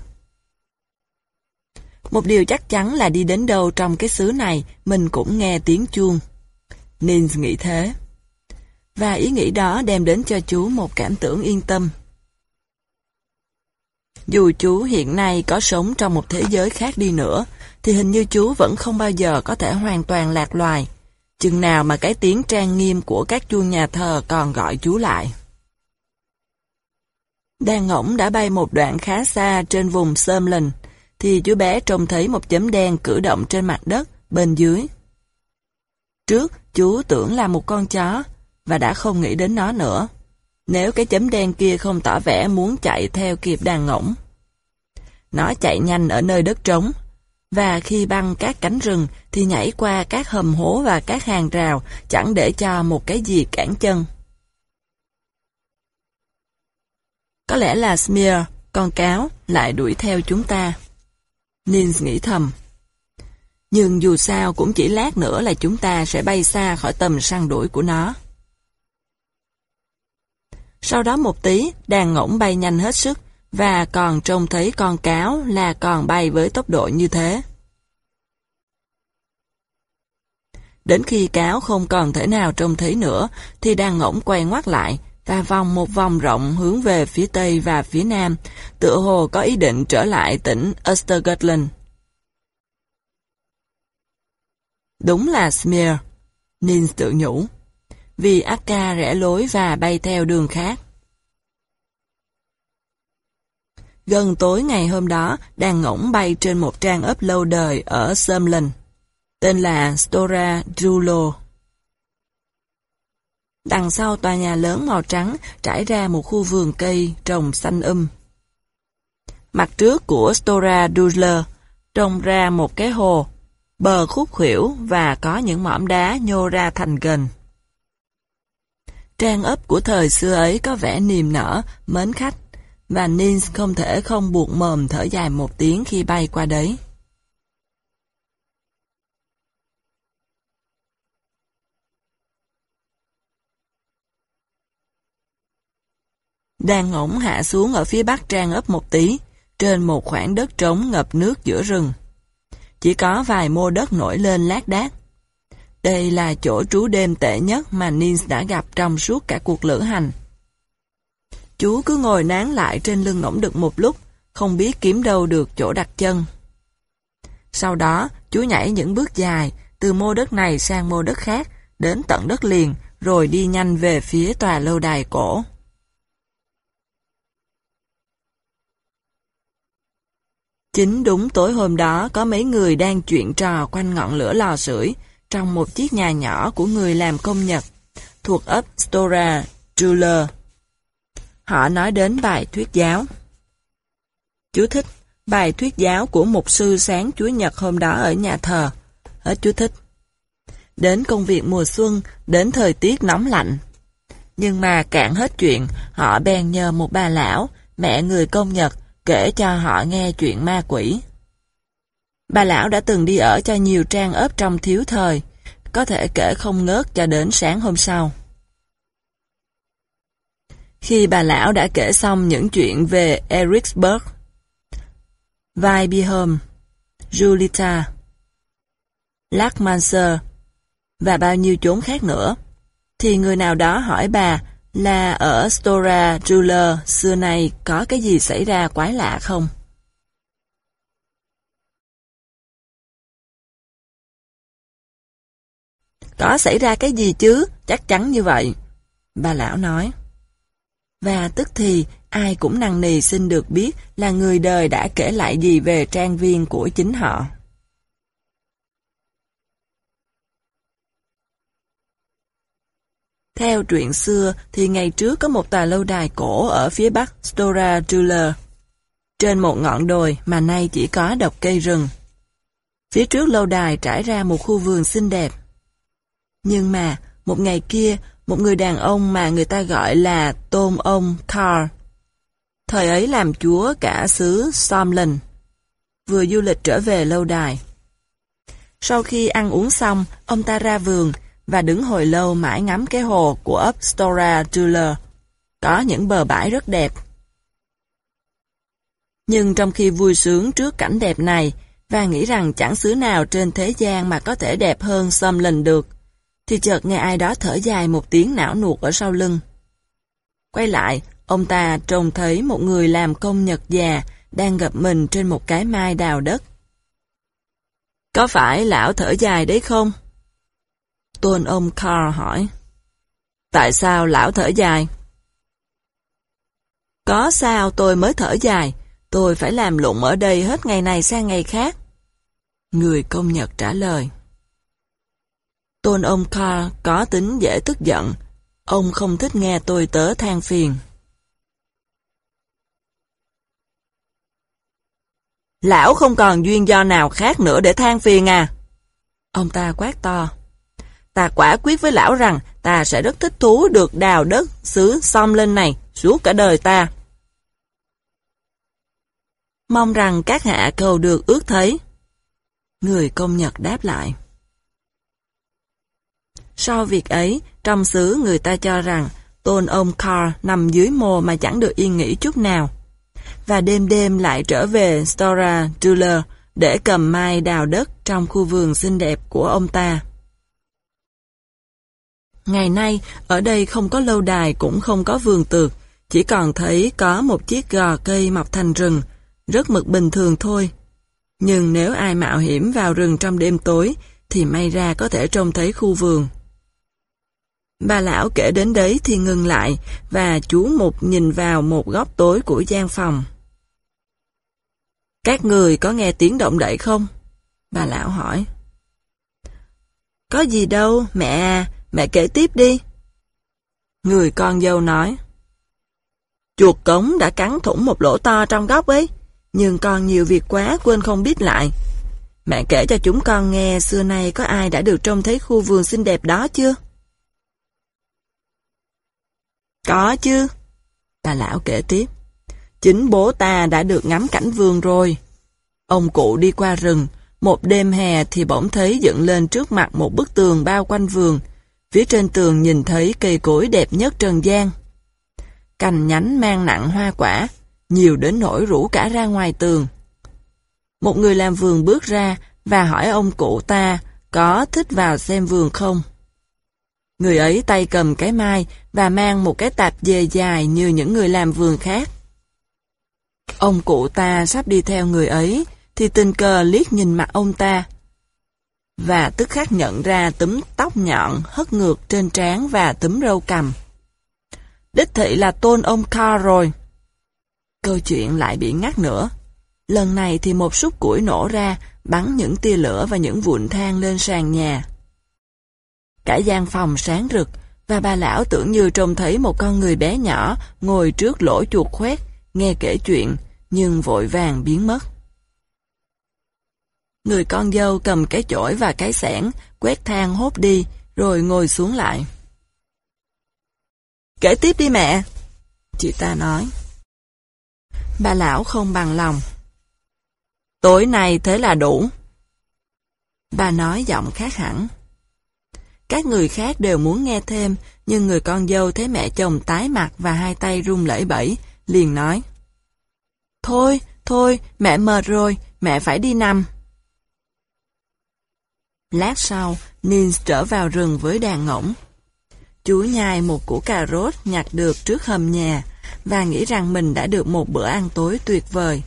Một điều chắc chắn là đi đến đâu trong cái xứ này, mình cũng nghe tiếng chuông. Nins nghĩ thế. Và ý nghĩ đó đem đến cho chú một cảm tưởng yên tâm. Dù chú hiện nay có sống trong một thế giới khác đi nữa, thì hình như chú vẫn không bao giờ có thể hoàn toàn lạc loài. Chừng nào mà cái tiếng trang nghiêm của các chuông nhà thờ còn gọi chú lại. Đàn ngỗng đã bay một đoạn khá xa trên vùng Sumland, thì chú bé trông thấy một chấm đen cử động trên mặt đất, bên dưới. Trước, chú tưởng là một con chó, và đã không nghĩ đến nó nữa. Nếu cái chấm đen kia không tỏ vẻ muốn chạy theo kịp đàn ngỗng. Nó chạy nhanh ở nơi đất trống, và khi băng các cánh rừng thì nhảy qua các hầm hố và các hàng rào, chẳng để cho một cái gì cản chân. Có lẽ là Smear, con cáo, lại đuổi theo chúng ta. Nins nghĩ thầm. Nhưng dù sao cũng chỉ lát nữa là chúng ta sẽ bay xa khỏi tầm săn đuổi của nó. Sau đó một tí, đàn ngỗng bay nhanh hết sức, và còn trông thấy con cáo là còn bay với tốc độ như thế. Đến khi cáo không còn thể nào trông thấy nữa, thì đàn ngỗng quay ngoắt lại, và vòng một vòng rộng hướng về phía tây và phía nam, tựa hồ có ý định trở lại tỉnh Östergötland. Đúng là Smear, Nins tự nhủ, vì Akka rẽ lối và bay theo đường khác. Gần tối ngày hôm đó, đàn ngỗng bay trên một trang ấp lâu đời ở Sumland, tên là Stora Drulo. Đằng sau tòa nhà lớn màu trắng trải ra một khu vườn cây trồng xanh um. Mặt trước của Stora Dudler trông ra một cái hồ, bờ khúc khuỷu và có những mỏm đá nhô ra thành gần. Trang ấp của thời xưa ấy có vẻ niềm nở, mến khách, và Nins không thể không buộc mồm thở dài một tiếng khi bay qua đấy. Đang ngỗng hạ xuống ở phía bắc trang ấp một tí, trên một khoảng đất trống ngập nước giữa rừng. Chỉ có vài mô đất nổi lên lác đác. Đây là chỗ trú đêm tệ nhất mà Nins đã gặp trong suốt cả cuộc lữ hành. Chú cứ ngồi nán lại trên lưng ngỗng được một lúc, không biết kiếm đâu được chỗ đặt chân. Sau đó, chú nhảy những bước dài, từ mô đất này sang mô đất khác, đến tận đất liền, rồi đi nhanh về phía tòa lâu đài cổ. Chính đúng tối hôm đó có mấy người đang chuyện trò quanh ngọn lửa lò sưởi trong một chiếc nhà nhỏ của người làm công nhật thuộc ấp Stora Juler. Họ nói đến bài thuyết giáo. Chú thích, bài thuyết giáo của mục sư sáng Chúa Nhật hôm đó ở nhà thờ. Hết chú thích. Đến công việc mùa xuân, đến thời tiết nóng lạnh. Nhưng mà cạn hết chuyện, họ bèn nhờ một bà lão, mẹ người công Nhật, kể cho họ nghe chuyện ma quỷ. Bà lão đã từng đi ở cho nhiều trang ấp trong thiếu thời, có thể kể không ngớt cho đến sáng hôm sau. Khi bà lão đã kể xong những chuyện về Ericsburg, Bihom, Julita, Lackmanser và bao nhiêu chốn khác nữa, thì người nào đó hỏi bà là ở Stora Ruler xưa nay có cái gì xảy ra quái lạ không? Có xảy ra cái gì chứ, chắc chắn như vậy. Bà lão nói. Và tức thì ai cũng năng nì xin được biết là người đời đã kể lại gì về trang viên của chính họ. Theo truyện xưa thì ngày trước có một tòa lâu đài cổ ở phía bắc Stora Dula, trên một ngọn đồi mà nay chỉ có độc cây rừng. Phía trước lâu đài trải ra một khu vườn xinh đẹp. Nhưng mà, một ngày kia, một người đàn ông mà người ta gọi là Tôn ông Carl, thời ấy làm chúa cả xứ Somlin, vừa du lịch trở về lâu đài. Sau khi ăn uống xong, ông ta ra vườn, và đứng hồi lâu mãi ngắm cái hồ của ấp Stora Dula. Có những bờ bãi rất đẹp. Nhưng trong khi vui sướng trước cảnh đẹp này, và nghĩ rằng chẳng xứ nào trên thế gian mà có thể đẹp hơn Sumland được, thì chợt nghe ai đó thở dài một tiếng não nuột ở sau lưng. Quay lại, ông ta trông thấy một người làm công nhật già đang gặp mình trên một cái mai đào đất. Có phải lão thở dài đấy không? Tôn ông Carl hỏi. Tại sao lão thở dài? Có sao tôi mới thở dài, tôi phải làm lụng ở đây hết ngày này sang ngày khác. Người công nhật trả lời. Tôn ông Carl có tính dễ tức giận, ông không thích nghe tôi tớ than phiền. Lão không còn duyên do nào khác nữa để than phiền à? Ông ta quát to. Ta quả quyết với lão rằng ta sẽ rất thích thú được đào đất xứ xom lên này suốt cả đời ta. Mong rằng các hạ cầu được ước thấy. Người công nhật đáp lại. Sau việc ấy, trong xứ người ta cho rằng tôn ông Carl nằm dưới mồ mà chẳng được yên nghỉ chút nào. Và đêm đêm lại trở về Stora Duller để cầm mai đào đất trong khu vườn xinh đẹp của ông ta. Ngày nay, ở đây không có lâu đài cũng không có vườn tược, chỉ còn thấy có một chiếc gò cây mọc thành rừng, rất mực bình thường thôi. Nhưng nếu ai mạo hiểm vào rừng trong đêm tối, thì may ra có thể trông thấy khu vườn. Bà lão kể đến đấy thì ngừng lại, và chú Mục nhìn vào một góc tối của gian phòng. Các người có nghe tiếng động đậy không? Bà lão hỏi. Có gì đâu, mẹ à, mẹ kể tiếp đi. Người con dâu nói. Chuột cống đã cắn thủng một lỗ to trong góc ấy, nhưng con nhiều việc quá quên không biết lại. Mẹ kể cho chúng con nghe xưa nay có ai đã được trông thấy khu vườn xinh đẹp đó chưa? Có chứ. Bà lão kể tiếp. Chính bố ta đã được ngắm cảnh vườn rồi. Ông cụ đi qua rừng, một đêm hè thì bỗng thấy dựng lên trước mặt một bức tường bao quanh vườn. Phía trên tường nhìn thấy cây cối đẹp nhất trần gian. Cành nhánh mang nặng hoa quả, nhiều đến nỗi rủ cả ra ngoài tường. Một người làm vườn bước ra và hỏi ông cụ ta có thích vào xem vườn không. Người ấy tay cầm cái mai và mang một cái tạp dề dài như những người làm vườn khác. Ông cụ ta sắp đi theo người ấy, thì tình cờ liếc nhìn mặt ông ta. Và tức khắc nhận ra túm tóc nhọn hất ngược trên trán và túm râu cằm. Đích thị là tôn ông Carl rồi. Câu chuyện lại bị ngắt nữa. Lần này thì một súc củi nổ ra, bắn những tia lửa và những vụn than lên sàn nhà. Cả gian phòng sáng rực, và bà lão tưởng như trông thấy một con người bé nhỏ ngồi trước lỗ chuột khoét, nghe kể chuyện, nhưng vội vàng biến mất. Người con dâu cầm cái chổi và cái sẻn, quét than hốt đi, rồi ngồi xuống lại. Kể tiếp đi mẹ, chị ta nói. Bà lão không bằng lòng. Tối nay thế là đủ. Bà nói giọng khác hẳn. Các người khác đều muốn nghe thêm, nhưng người con dâu thấy mẹ chồng tái mặt và hai tay run lẩy bẩy, liền nói. Thôi, thôi, mẹ mệt rồi, mẹ phải đi nằm. Lát sau, Nils trở vào rừng với đàn ngỗng. Chú nhai một củ cà rốt nhặt được trước hầm nhà và nghĩ rằng mình đã được một bữa ăn tối tuyệt vời.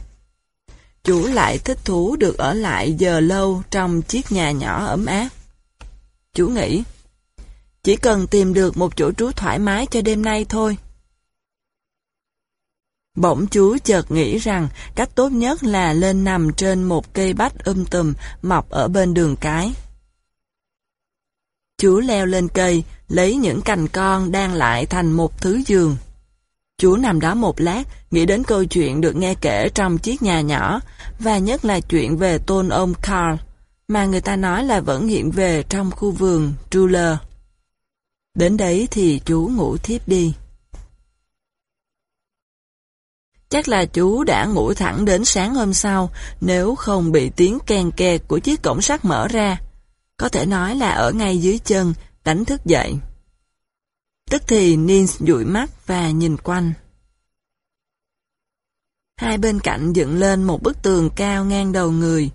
Chú lại thích thú được ở lại giờ lâu trong chiếc nhà nhỏ ấm áp. Chú nghĩ, chỉ cần tìm được một chỗ trú thoải mái cho đêm nay thôi. Bỗng chú chợt nghĩ rằng cách tốt nhất là lên nằm trên một cây bách um tùm mọc ở bên đường cái. Chú leo lên cây, lấy những cành con đang lại thành một thứ giường. Chú nằm đó một lát, nghĩ đến câu chuyện được nghe kể trong chiếc nhà nhỏ, và nhất là chuyện về tôn ông Carl, mà người ta nói là vẫn hiện về trong khu vườn Truller. Đến đấy thì chú ngủ thiếp đi. Chắc là chú đã ngủ thẳng đến sáng hôm sau, nếu không bị tiếng kèn kẹt của chiếc cổng sắt mở ra. Có thể nói là ở ngay dưới chân, đánh thức dậy. Tức thì Nins dụi mắt và nhìn quanh. Hai bên cạnh dựng lên một bức tường cao ngang đầu người.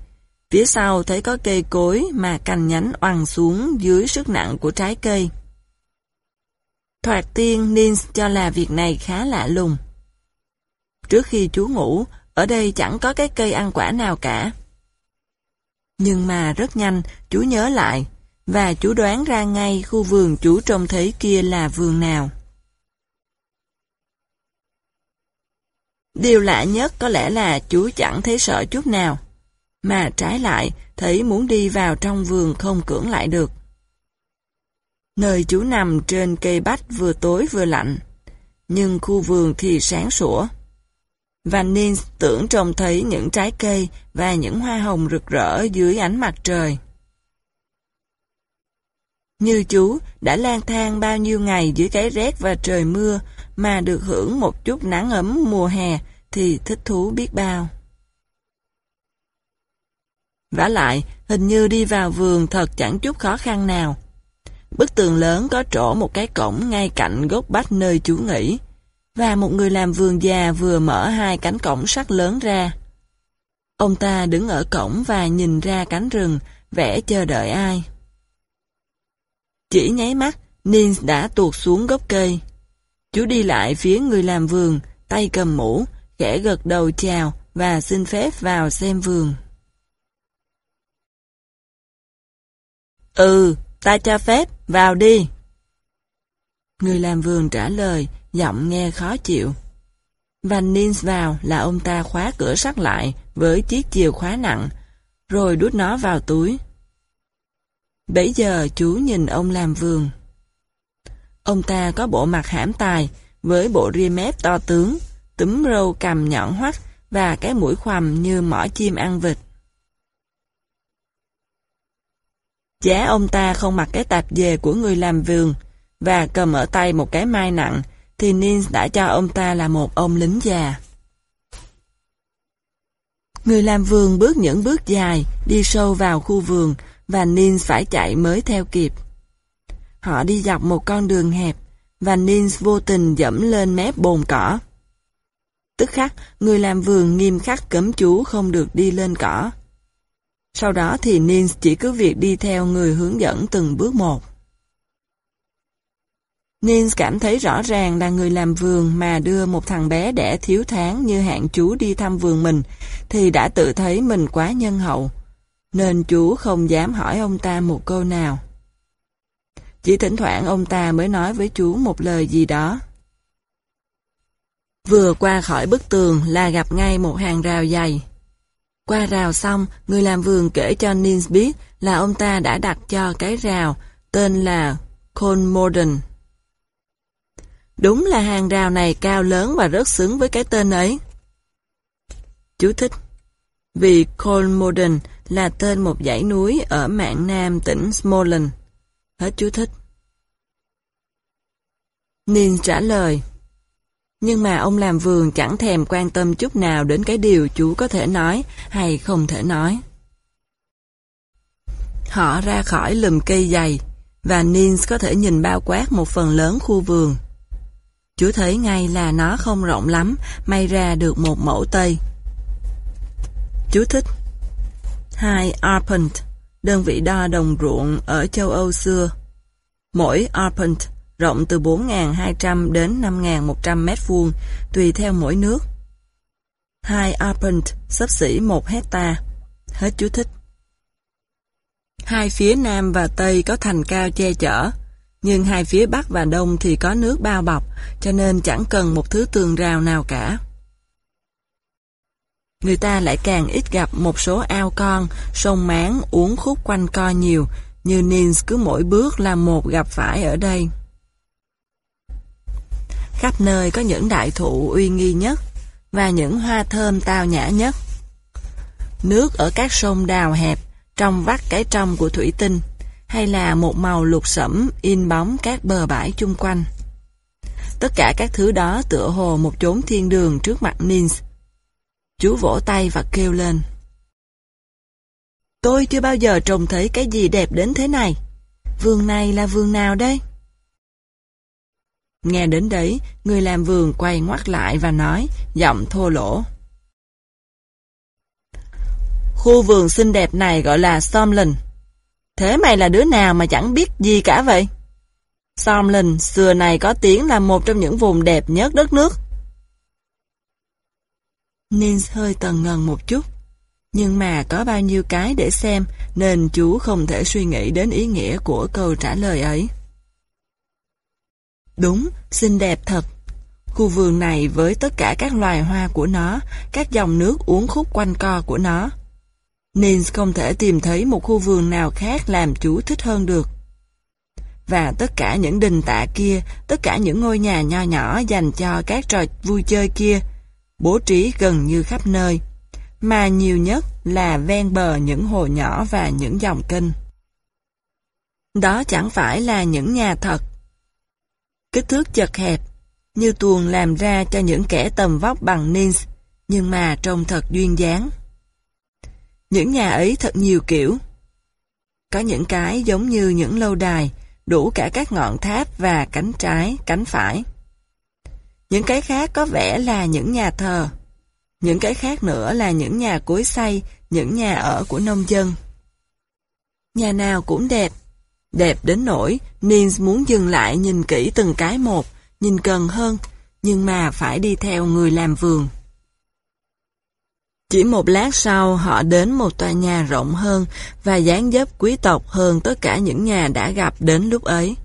Phía sau thấy có cây cối mà cành nhánh oằn xuống dưới sức nặng của trái cây. Thoạt tiên Nins cho là việc này khá lạ lùng. Trước khi chú ngủ, ở đây chẳng có cái cây ăn quả nào cả. Nhưng mà rất nhanh, chú nhớ lại, và chú đoán ra ngay khu vườn chú trông thấy kia là vườn nào. Điều lạ nhất có lẽ là chú chẳng thấy sợ chút nào, mà trái lại thấy muốn đi vào trong vườn không cưỡng lại được. Nơi chú nằm trên cây bách vừa tối vừa lạnh, nhưng khu vườn thì sáng sủa. Van Nins tưởng trông thấy những trái cây và những hoa hồng rực rỡ dưới ánh mặt trời. Như chú đã lang thang bao nhiêu ngày dưới cái rét và trời mưa mà được hưởng một chút nắng ấm mùa hè thì thích thú biết bao. vả lại, hình như đi vào vườn thật chẳng chút khó khăn nào. Bức tường lớn có trổ một cái cổng ngay cạnh gốc bách nơi chú nghỉ, và một người làm vườn già vừa mở hai cánh cổng sắt lớn ra. Ông ta đứng ở cổng và nhìn ra cánh rừng, vẽ chờ đợi ai. Chỉ nháy mắt, Nins đã tuột xuống gốc cây. Chú đi lại phía người làm vườn, tay cầm mũ, khẽ gật đầu chào và xin phép vào xem vườn. Ừ, ta cho phép, vào đi. Người làm vườn trả lời, giọng nghe khó chịu. Van Nins vào là ông ta khóa cửa sắt lại với chiếc chìa khóa nặng, rồi đút nó vào túi. Bấy giờ chú nhìn ông làm vườn. Ông ta có bộ mặt hãm tài, với bộ ria mép to tướng, túm râu cằm nhọn hoắt và cái mũi khoằm như mỏ chim ăn vịt. Giá ông ta không mặc cái tạp dề của người làm vườn và cầm ở tay một cái mai nặng, thì Nins đã cho ông ta là một ông lính già. Người làm vườn bước những bước dài, đi sâu vào khu vườn, và Nins phải chạy mới theo kịp. Họ đi dọc một con đường hẹp, và Nins vô tình dẫm lên mép bồn cỏ. Tức khắc, người làm vườn nghiêm khắc cấm chú không được đi lên cỏ. Sau đó thì Nins chỉ cứ việc đi theo người hướng dẫn từng bước một. Nins cảm thấy rõ ràng là người làm vườn mà đưa một thằng bé đẻ thiếu tháng như hạng chú đi thăm vườn mình, thì đã tự thấy mình quá nhân hậu, nên chú không dám hỏi ông ta một câu nào. Chỉ thỉnh thoảng ông ta mới nói với chú một lời gì đó. Vừa qua khỏi bức tường là gặp ngay một hàng rào dày. Qua rào xong, người làm vườn kể cho Nins biết là ông ta đã đặt cho cái rào tên là Colmorden. Đúng là hàng rào này cao lớn và rất xứng với cái tên ấy. Chú thích Vì Kolmoden là tên một dãy núi ở mạng nam tỉnh Smolensk. Hết chú thích. Nin trả lời Nhưng mà ông làm vườn chẳng thèm quan tâm chút nào đến cái điều chú có thể nói hay không thể nói. Họ ra khỏi lùm cây dày và Nins có thể nhìn bao quát một phần lớn khu vườn. Chú thấy ngay là nó không rộng lắm, may ra được một mẫu tây. Chú thích hai Arpent, đơn vị đo đồng ruộng ở châu Âu xưa. Mỗi Arpent rộng từ 4.200 đến 5.100 mét vuông, tùy theo mỗi nước. Hai Arpent sấp xỉ 1 hecta. Hết chú thích. Hai phía Nam và Tây có thành cao che chở, nhưng hai phía Bắc và Đông thì có nước bao bọc, cho nên chẳng cần một thứ tường rào nào cả. Người ta lại càng ít gặp một số ao con, sông máng, uống khúc quanh co nhiều, như Nins cứ mỗi bước là một gặp phải ở đây. Khắp nơi có những đại thụ uy nghi nhất, và những hoa thơm tao nhã nhất. Nước ở các sông đào hẹp, trong vắt cái trong của thủy tinh, hay là một màu lục sẫm in bóng các bờ bãi chung quanh. Tất cả các thứ đó tựa hồ một chốn thiên đường trước mặt Nins. Chú vỗ tay và kêu lên. Tôi chưa bao giờ trông thấy cái gì đẹp đến thế này. Vườn này là vườn nào đây? Nghe đến đấy, người làm vườn quay ngoắt lại và nói, giọng thô lỗ. Khu vườn xinh đẹp này gọi là Somlin. Thế mày là đứa nào mà chẳng biết gì cả vậy? Somlin xưa này có tiếng là một trong những vùng đẹp nhất đất nước. Nins hơi tần ngần một chút. Nhưng mà có bao nhiêu cái để xem nên chú không thể suy nghĩ đến ý nghĩa của câu trả lời ấy. Đúng, xinh đẹp thật. Khu vườn này với tất cả các loài hoa của nó, các dòng nước uống khúc quanh co của nó. Nins không thể tìm thấy một khu vườn nào khác làm chú thích hơn được. Và tất cả những đình tạ kia, tất cả những ngôi nhà nho nhỏ dành cho các trò vui chơi kia, bố trí gần như khắp nơi, mà nhiều nhất là ven bờ những hồ nhỏ và những dòng kênh. Đó chẳng phải là những nhà thật. Kích thước chật hẹp, như tuồng làm ra cho những kẻ tầm vóc bằng Nins, nhưng mà trông thật duyên dáng. Những nhà ấy thật nhiều kiểu. Có những cái giống như những lâu đài, đủ cả các ngọn tháp và cánh trái, cánh phải. Những cái khác có vẻ là những nhà thờ. Những cái khác nữa là những nhà cối xây, những nhà ở của nông dân. Nhà nào cũng đẹp, Đẹp đến nỗi, Nils muốn dừng lại nhìn kỹ từng cái một, nhìn gần hơn, nhưng mà phải đi theo người làm vườn. Chỉ một lát sau họ đến một tòa nhà rộng hơn và dáng dấp quý tộc hơn tất cả những nhà đã gặp đến lúc ấy.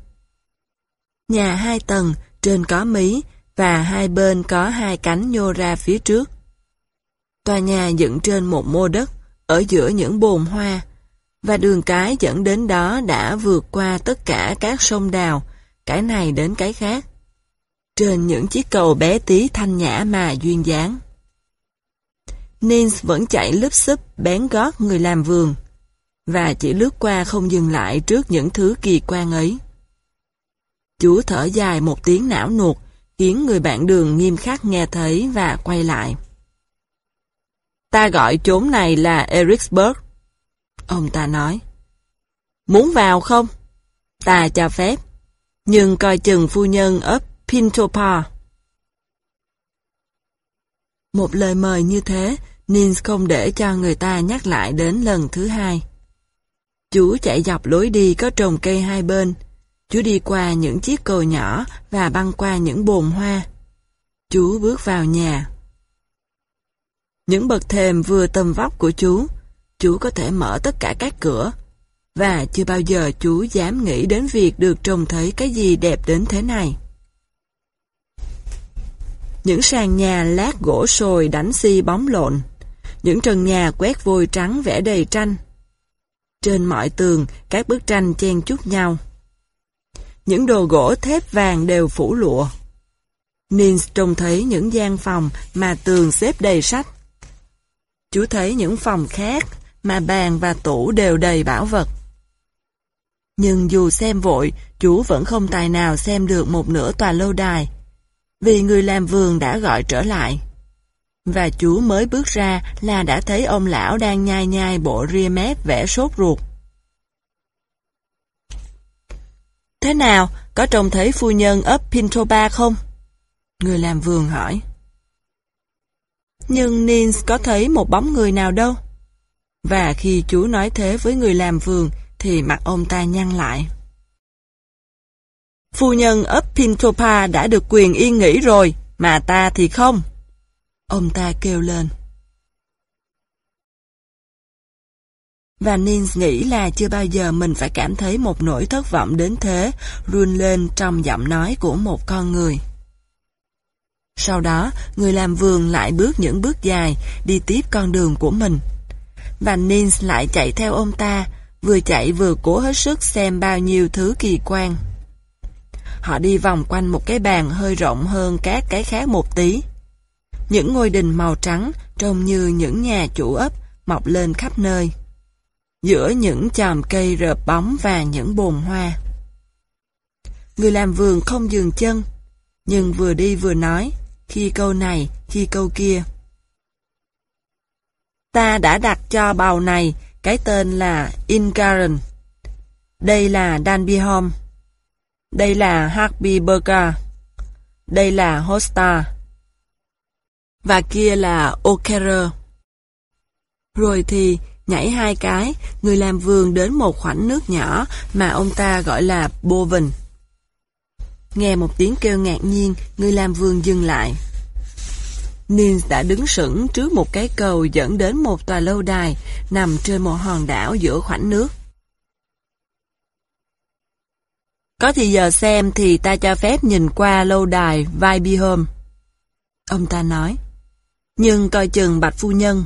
Nhà hai tầng, trên có mí và hai bên có hai cánh nhô ra phía trước. Tòa nhà dựng trên một mô đất, ở giữa những bồn hoa, và đường cái dẫn đến đó đã vượt qua tất cả các sông đào, cái này đến cái khác. Trên những chiếc cầu bé tí thanh nhã mà duyên dáng. Nils vẫn chạy lướt xúp bén gót người làm vườn, và chỉ lướt qua không dừng lại trước những thứ kỳ quan ấy. Chú thở dài một tiếng não nuột, khiến người bạn đường nghiêm khắc nghe thấy và quay lại. Ta gọi chốn này là Ericsburg. Ông ta nói. Muốn vào không? Ta cho phép. Nhưng coi chừng phu nhân ấp Pintopa. Một lời mời như thế, Nins không để cho người ta nhắc lại đến lần thứ hai. Chú chạy dọc lối đi có trồng cây hai bên. Chú đi qua những chiếc cầu nhỏ và băng qua những bồn hoa. Chú bước vào nhà. Những bậc thềm vừa tầm vóc của chú, chú có thể mở tất cả các cửa. Và chưa bao giờ chú dám nghĩ đến việc được trông thấy cái gì đẹp đến thế này. Những sàn nhà lát gỗ sồi đánh xi bóng lộn. Những trần nhà quét vôi trắng vẽ đầy tranh. Trên mọi tường, các bức tranh chen chúc nhau. Những đồ gỗ thép vàng đều phủ lụa. Nins trông thấy những gian phòng mà tường xếp đầy sách. Chú thấy những phòng khác mà bàn và tủ đều đầy bảo vật. Nhưng dù xem vội, chú vẫn không tài nào xem được một nửa tòa lâu đài, vì người làm vườn đã gọi trở lại. Và chú mới bước ra là đã thấy ông lão đang nhai nhai bộ ria mép vẽ sốt ruột. Thế nào, có trông thấy phu nhân ấp Pintoba không? Người làm vườn hỏi. Nhưng Nins có thấy một bóng người nào đâu. Và khi chú nói thế với người làm vườn, thì mặt ông ta nhăn lại. Phu nhân ấp Pintopa đã được quyền yên nghỉ rồi, mà ta thì không. Ông ta kêu lên. Và Nins nghĩ là chưa bao giờ mình phải cảm thấy một nỗi thất vọng đến thế, run lên trong giọng nói của một con người. Sau đó, người làm vườn lại bước những bước dài, đi tiếp con đường của mình. Và Nins lại chạy theo ông ta, vừa chạy vừa cố hết sức xem bao nhiêu thứ kỳ quan. Họ đi vòng quanh một cái bàn hơi rộng hơn các cái khác một tí. Những ngôi đình màu trắng trông như những nhà chủ ấp mọc lên khắp nơi. Giữa những chòm cây rợp bóng và những bồn hoa. Người làm vườn không dừng chân, nhưng vừa đi vừa nói, khi câu này, khi câu kia. Ta đã đặt cho bào này cái tên là Ingaren. Đây là Danby Home. Đây là Harby Burger. Đây là Hosta. Và kia là Okerer. Rồi thì, nhảy hai cái, người làm vườn đến một khoảnh nước nhỏ mà ông ta gọi là Boven. Nghe một tiếng kêu ngạc nhiên, người làm vườn dừng lại. Nins đã đứng sững trước một cái cầu dẫn đến một tòa lâu đài nằm trên một hòn đảo giữa khoảnh nước. Có thì giờ xem thì ta cho phép nhìn qua lâu đài Vibihome. Ông ta nói. Nhưng coi chừng bạch phu nhân.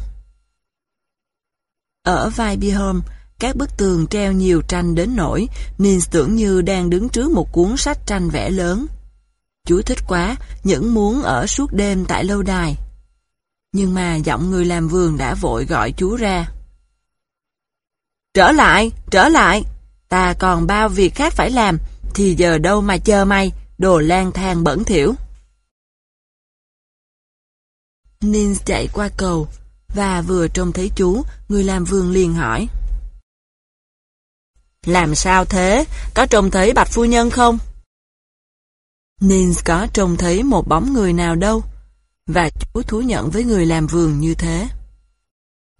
Ở vai Vibihome, các bức tường treo nhiều tranh đến nỗi nên tưởng như đang đứng trước một cuốn sách tranh vẽ lớn. Chú thích quá, những muốn ở suốt đêm tại lâu đài. Nhưng mà giọng người làm vườn đã vội gọi chú ra. Trở lại, trở lại, ta còn bao việc khác phải làm, thì giờ đâu mà chờ mày, đồ lang thang bẩn thỉu. Nins chạy qua cầu, và vừa trông thấy chú, người làm vườn liền hỏi. Làm sao thế? Có trông thấy bạch phu nhân không? Nins có trông thấy một bóng người nào đâu, và chú thú nhận với người làm vườn như thế.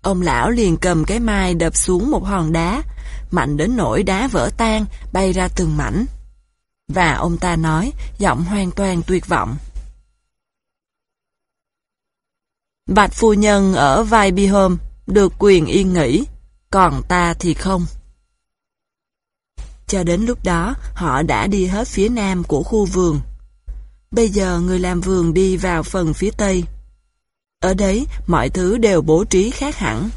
Ông lão liền cầm cái mai đập xuống một hòn đá, mạnh đến nỗi đá vỡ tan, bay ra từng mảnh. Và ông ta nói, giọng hoàn toàn tuyệt vọng. Bạch phu nhân ở vai bi hôm được quyền yên nghỉ, còn ta thì không. Cho đến lúc đó, họ đã đi hết phía nam của khu vườn. Bây giờ người làm vườn đi vào phần phía tây. Ở đấy, mọi thứ đều bố trí khác hẳn.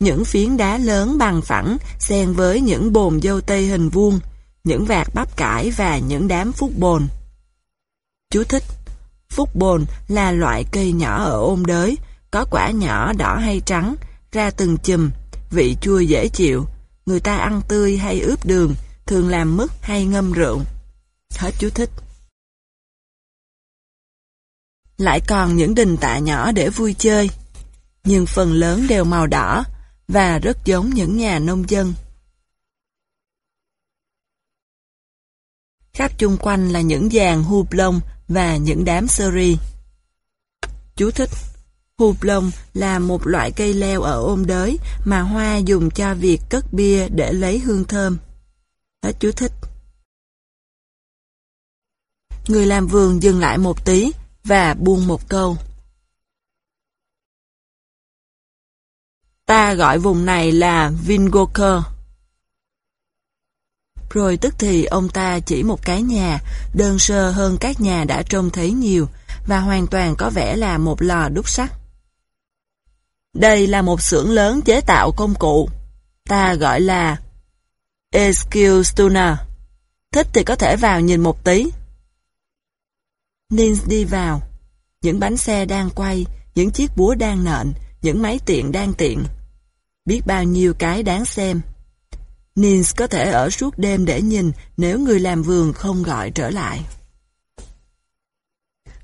Những phiến đá lớn bằng phẳng xen với những bồn dâu tây hình vuông, những vạt bắp cải và những đám phúc bồn. Chú thích Phúc bồn là loại cây nhỏ ở ôn đới, có quả nhỏ đỏ hay trắng, ra từng chùm, vị chua dễ chịu. Người ta ăn tươi hay ướp đường, thường làm mứt hay ngâm rượu. Hết chú thích. Lại còn những đình tạ nhỏ để vui chơi, nhưng phần lớn đều màu đỏ và rất giống những nhà nông dân. Khắp chung quanh là những dàn hù lông và những đám sơ ri. Chú thích Hụp lông là một loại cây leo ở ôn đới mà hoa dùng cho việc cất bia để lấy hương thơm. Hết chú thích. Người làm vườn dừng lại một tí và buông một câu. Ta gọi vùng này là Vingoker. Rồi tức thì ông ta chỉ một cái nhà, đơn sơ hơn các nhà đã trông thấy nhiều, và hoàn toàn có vẻ là một lò đúc sắt. Đây là một xưởng lớn chế tạo công cụ. Ta gọi là Eskilstuna. Thích thì có thể vào nhìn một tí. Nins đi vào. Những bánh xe đang quay, những chiếc búa đang nện, những máy tiện đang tiện. Biết bao nhiêu cái đáng xem. Nins có thể ở suốt đêm để nhìn nếu người làm vườn không gọi trở lại.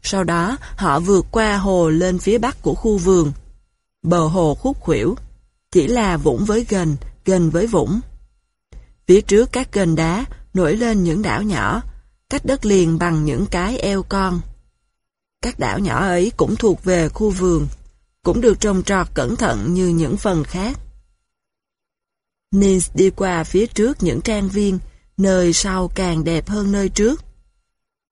Sau đó, họ vượt qua hồ lên phía bắc của khu vườn. Bờ hồ khúc khuỷu, chỉ là vũng với gần, gần với vũng. Phía trước các gần đá nổi lên những đảo nhỏ, cách đất liền bằng những cái eo con. Các đảo nhỏ ấy cũng thuộc về khu vườn, cũng được trồng trọt cẩn thận như những phần khác. Nins đi qua phía trước những trang viên, nơi sau càng đẹp hơn nơi trước.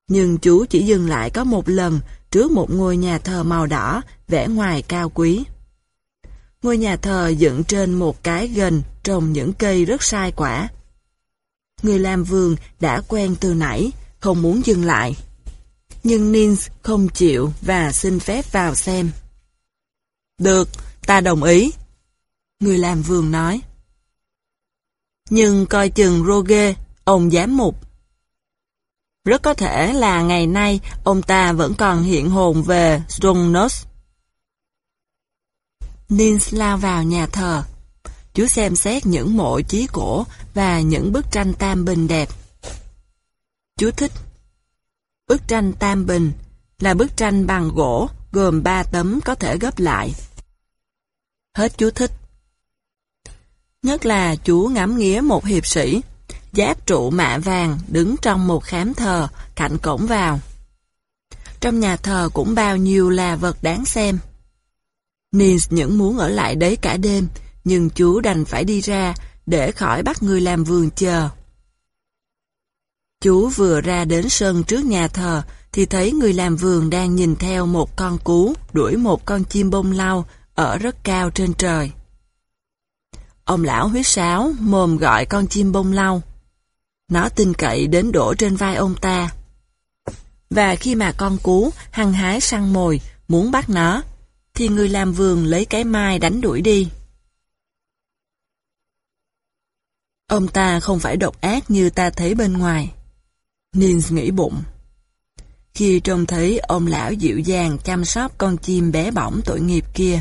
Nhưng chú chỉ dừng lại có một lần trước một ngôi nhà thờ màu đỏ, vẽ ngoài cao quý. Ngôi nhà thờ dựng trên một cái gần trồng những cây rất sai quả. Người làm vườn đã quen từ nãy, không muốn dừng lại. Nhưng Nins không chịu và xin phép vào xem. Được, ta đồng ý. Người làm vườn nói. Nhưng coi chừng Roger, ông giám mục. Rất có thể là ngày nay ông ta vẫn còn hiện hồn về Strongnos. Nils lao vào nhà thờ. Chú xem xét những mộ chí cổ và những bức tranh tam bình đẹp. Chú thích Bức tranh tam bình là bức tranh bằng gỗ gồm 3 tấm có thể gấp lại. Hết chú thích. Nhất là chú ngắm nghía một hiệp sĩ, giáp trụ mạ vàng đứng trong một khám thờ cạnh cổng vào. Trong nhà thờ cũng bao nhiêu là vật đáng xem. Nils những muốn ở lại đấy cả đêm, nhưng chú đành phải đi ra để khỏi bắt người làm vườn chờ. Chú vừa ra đến sân trước nhà thờ thì thấy người làm vườn đang nhìn theo một con cú đuổi một con chim bông lau ở rất cao trên trời. Ông lão huyết sáo mồm gọi con chim bông lau. Nó tin cậy đến đổ trên vai ông ta. Và khi mà con cú hăng hái săn mồi, muốn bắt nó, thì người làm vườn lấy cái mai đánh đuổi đi. Ông ta không phải độc ác như ta thấy bên ngoài. Nins nghĩ bụng. Khi trông thấy ông lão dịu dàng chăm sóc con chim bé bỏng tội nghiệp kia.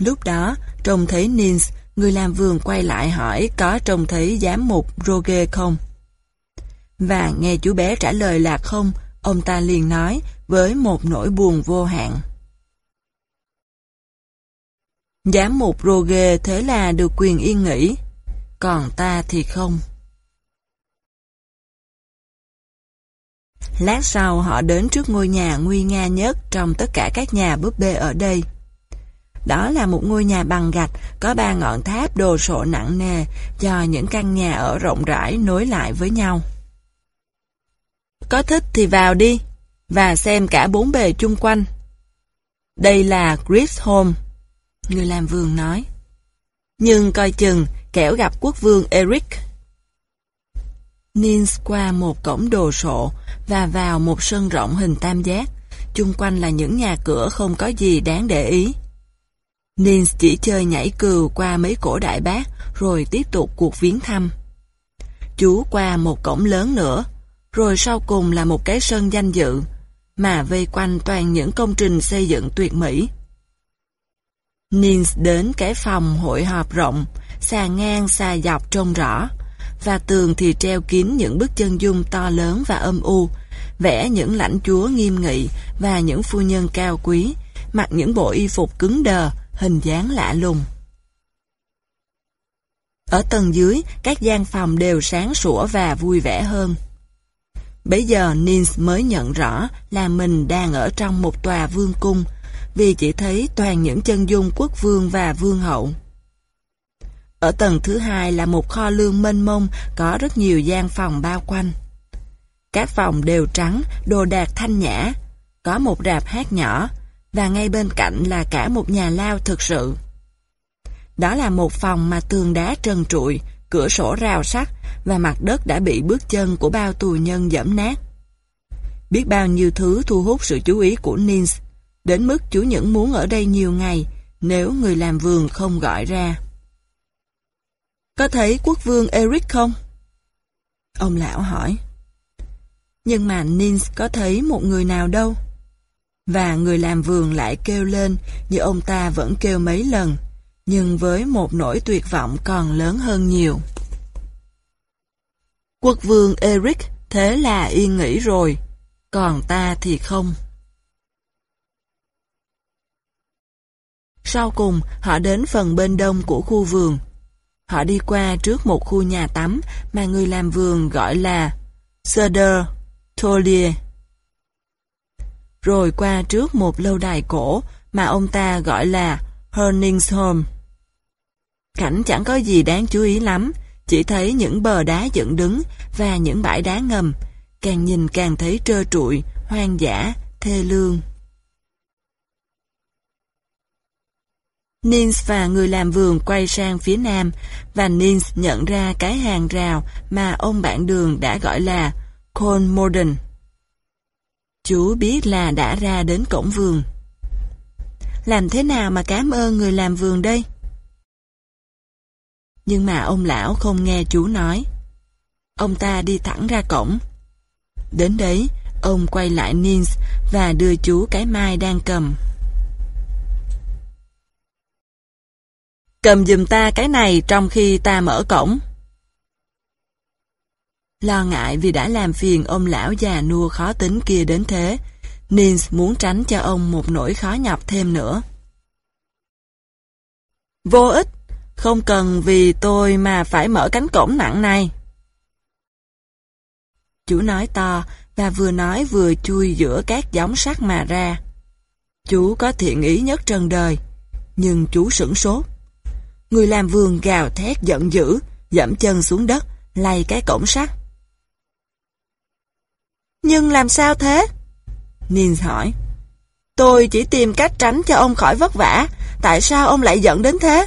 Lúc đó, trông thấy Nins, người làm vườn quay lại hỏi có trông thấy giám mục Roger không? Và nghe chú bé trả lời là không, ông ta liền nói với một nỗi buồn vô hạn. Giám mục Roger thế là được quyền yên nghỉ, còn ta thì không. Lát sau họ đến trước ngôi nhà nguy nga nhất trong tất cả các nhà búp bê ở đây. Đó là một ngôi nhà bằng gạch có ba ngọn tháp đồ sộ nặng nề cho những căn nhà ở rộng rãi nối lại với nhau. Có thích thì vào đi và xem cả bốn bề chung quanh. Đây là Chris Home, người làm vườn nói. Nhưng coi chừng, kẻo gặp quốc vương Eric. Nins qua một cổng đồ sộ và vào một sân rộng hình tam giác. Chung quanh là những nhà cửa không có gì đáng để ý. Nins chỉ chơi nhảy cừu qua mấy cổ đại bác rồi tiếp tục cuộc viếng thăm. Chú qua một cổng lớn nữa, rồi sau cùng là một cái sân danh dự, mà vây quanh toàn những công trình xây dựng tuyệt mỹ. Nins đến cái phòng hội họp rộng, xà ngang xà dọc trông rõ, và tường thì treo kín những bức chân dung to lớn và âm u, vẽ những lãnh chúa nghiêm nghị và những phu nhân cao quý, mặc những bộ y phục cứng đờ, hình dáng lạ lùng. Ở tầng dưới, các gian phòng đều sáng sủa và vui vẻ hơn. Bây giờ Nins mới nhận rõ là mình đang ở trong một tòa vương cung, vì chỉ thấy toàn những chân dung quốc vương và vương hậu. Ở tầng thứ hai là một kho lương mênh mông có rất nhiều gian phòng bao quanh. Các phòng đều trắng, đồ đạc thanh nhã, có một rạp hát nhỏ, và ngay bên cạnh là cả một nhà lao thực sự. Đó là một phòng mà tường đá trần trụi, cửa sổ rào sắt và mặt đất đã bị bước chân của bao tù nhân dẫm nát. Biết bao nhiêu thứ thu hút sự chú ý của Nins, đến mức chú những muốn ở đây nhiều ngày nếu người làm vườn không gọi ra. Có thấy quốc vương Eric không? Ông lão hỏi. Nhưng mà Nins có thấy một người nào đâu. Và người làm vườn lại kêu lên như ông ta vẫn kêu mấy lần, nhưng với một nỗi tuyệt vọng còn lớn hơn nhiều. Quốc vương Eric thế là yên nghỉ rồi, còn ta thì không. Sau cùng, họ đến phần bên đông của khu vườn. Họ đi qua trước một khu nhà tắm mà người làm vườn gọi là Söder Tolier. Rồi qua trước một lâu đài cổ mà ông ta gọi là Herningsholm. Cảnh chẳng có gì đáng chú ý lắm, chỉ thấy những bờ đá dựng đứng và những bãi đá ngầm, càng nhìn càng thấy trơ trụi, hoang dã, thê lương. Nins và người làm vườn quay sang phía nam, và Nins nhận ra cái hàng rào mà ông bạn đường đã gọi là Cole Morden. Chú biết là đã ra đến cổng vườn. Làm thế nào mà cảm ơn người làm vườn đây? Nhưng mà ông lão không nghe chú nói. Ông ta đi thẳng ra cổng. Đến đấy, ông quay lại Nins và đưa chú cái mai đang cầm. Cầm giùm ta cái này trong khi ta mở cổng. Lo ngại vì đã làm phiền ông lão già nua khó tính kia đến thế, Nils muốn tránh cho ông một nỗi khó nhọc thêm nữa. Vô ích, không cần vì tôi mà phải mở cánh cổng nặng này. Chú nói to và vừa nói vừa chui giữa các gióng sắt mà ra. Chú có thiện ý nhất trần đời, nhưng chú sửng sốt. Người làm vườn gào thét giận dữ, dẫm chân xuống đất, lay cái cổng sắt. Nhưng làm sao thế? Nins hỏi. Tôi chỉ tìm cách tránh cho ông khỏi vất vả, tại sao ông lại giận đến thế?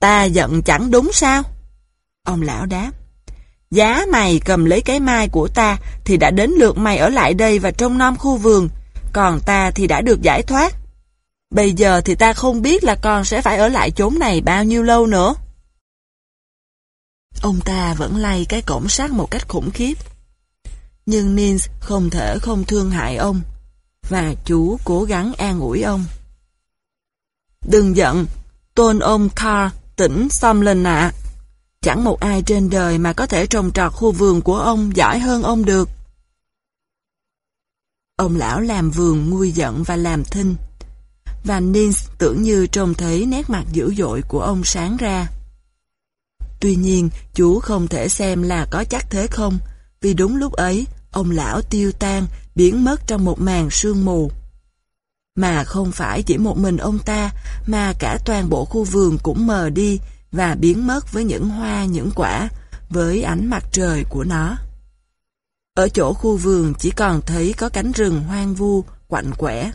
Ta giận chẳng đúng sao? Ông lão đáp. Giá mày cầm lấy cái mai của ta thì đã đến lượt mày ở lại đây và trông nom khu vườn, còn ta thì đã được giải thoát. Bây giờ thì ta không biết là con sẽ phải ở lại chốn này bao nhiêu lâu nữa. Ông ta vẫn lay cái cổng sắt một cách khủng khiếp. Nhưng Nins không thể không thương hại ông, và chú cố gắng an ủi ông. Đừng giận, tôn ông Carr tỉnh Sumlin ạ. Chẳng một ai trên đời mà có thể trồng trọt khu vườn của ông giỏi hơn ông được. Ông lão làm vườn nguôi giận và làm thinh. Và Nins tưởng như trông thấy nét mặt dữ dội của ông sáng ra. Tuy nhiên, chú không thể xem là có chắc thế không, vì đúng lúc ấy, ông lão tiêu tan, biến mất trong một màn sương mù. Mà không phải chỉ một mình ông ta, mà cả toàn bộ khu vườn cũng mờ đi và biến mất với những hoa, những quả, với ánh mặt trời của nó. Ở chỗ khu vườn chỉ còn thấy có cánh rừng hoang vu, quạnh quẻ.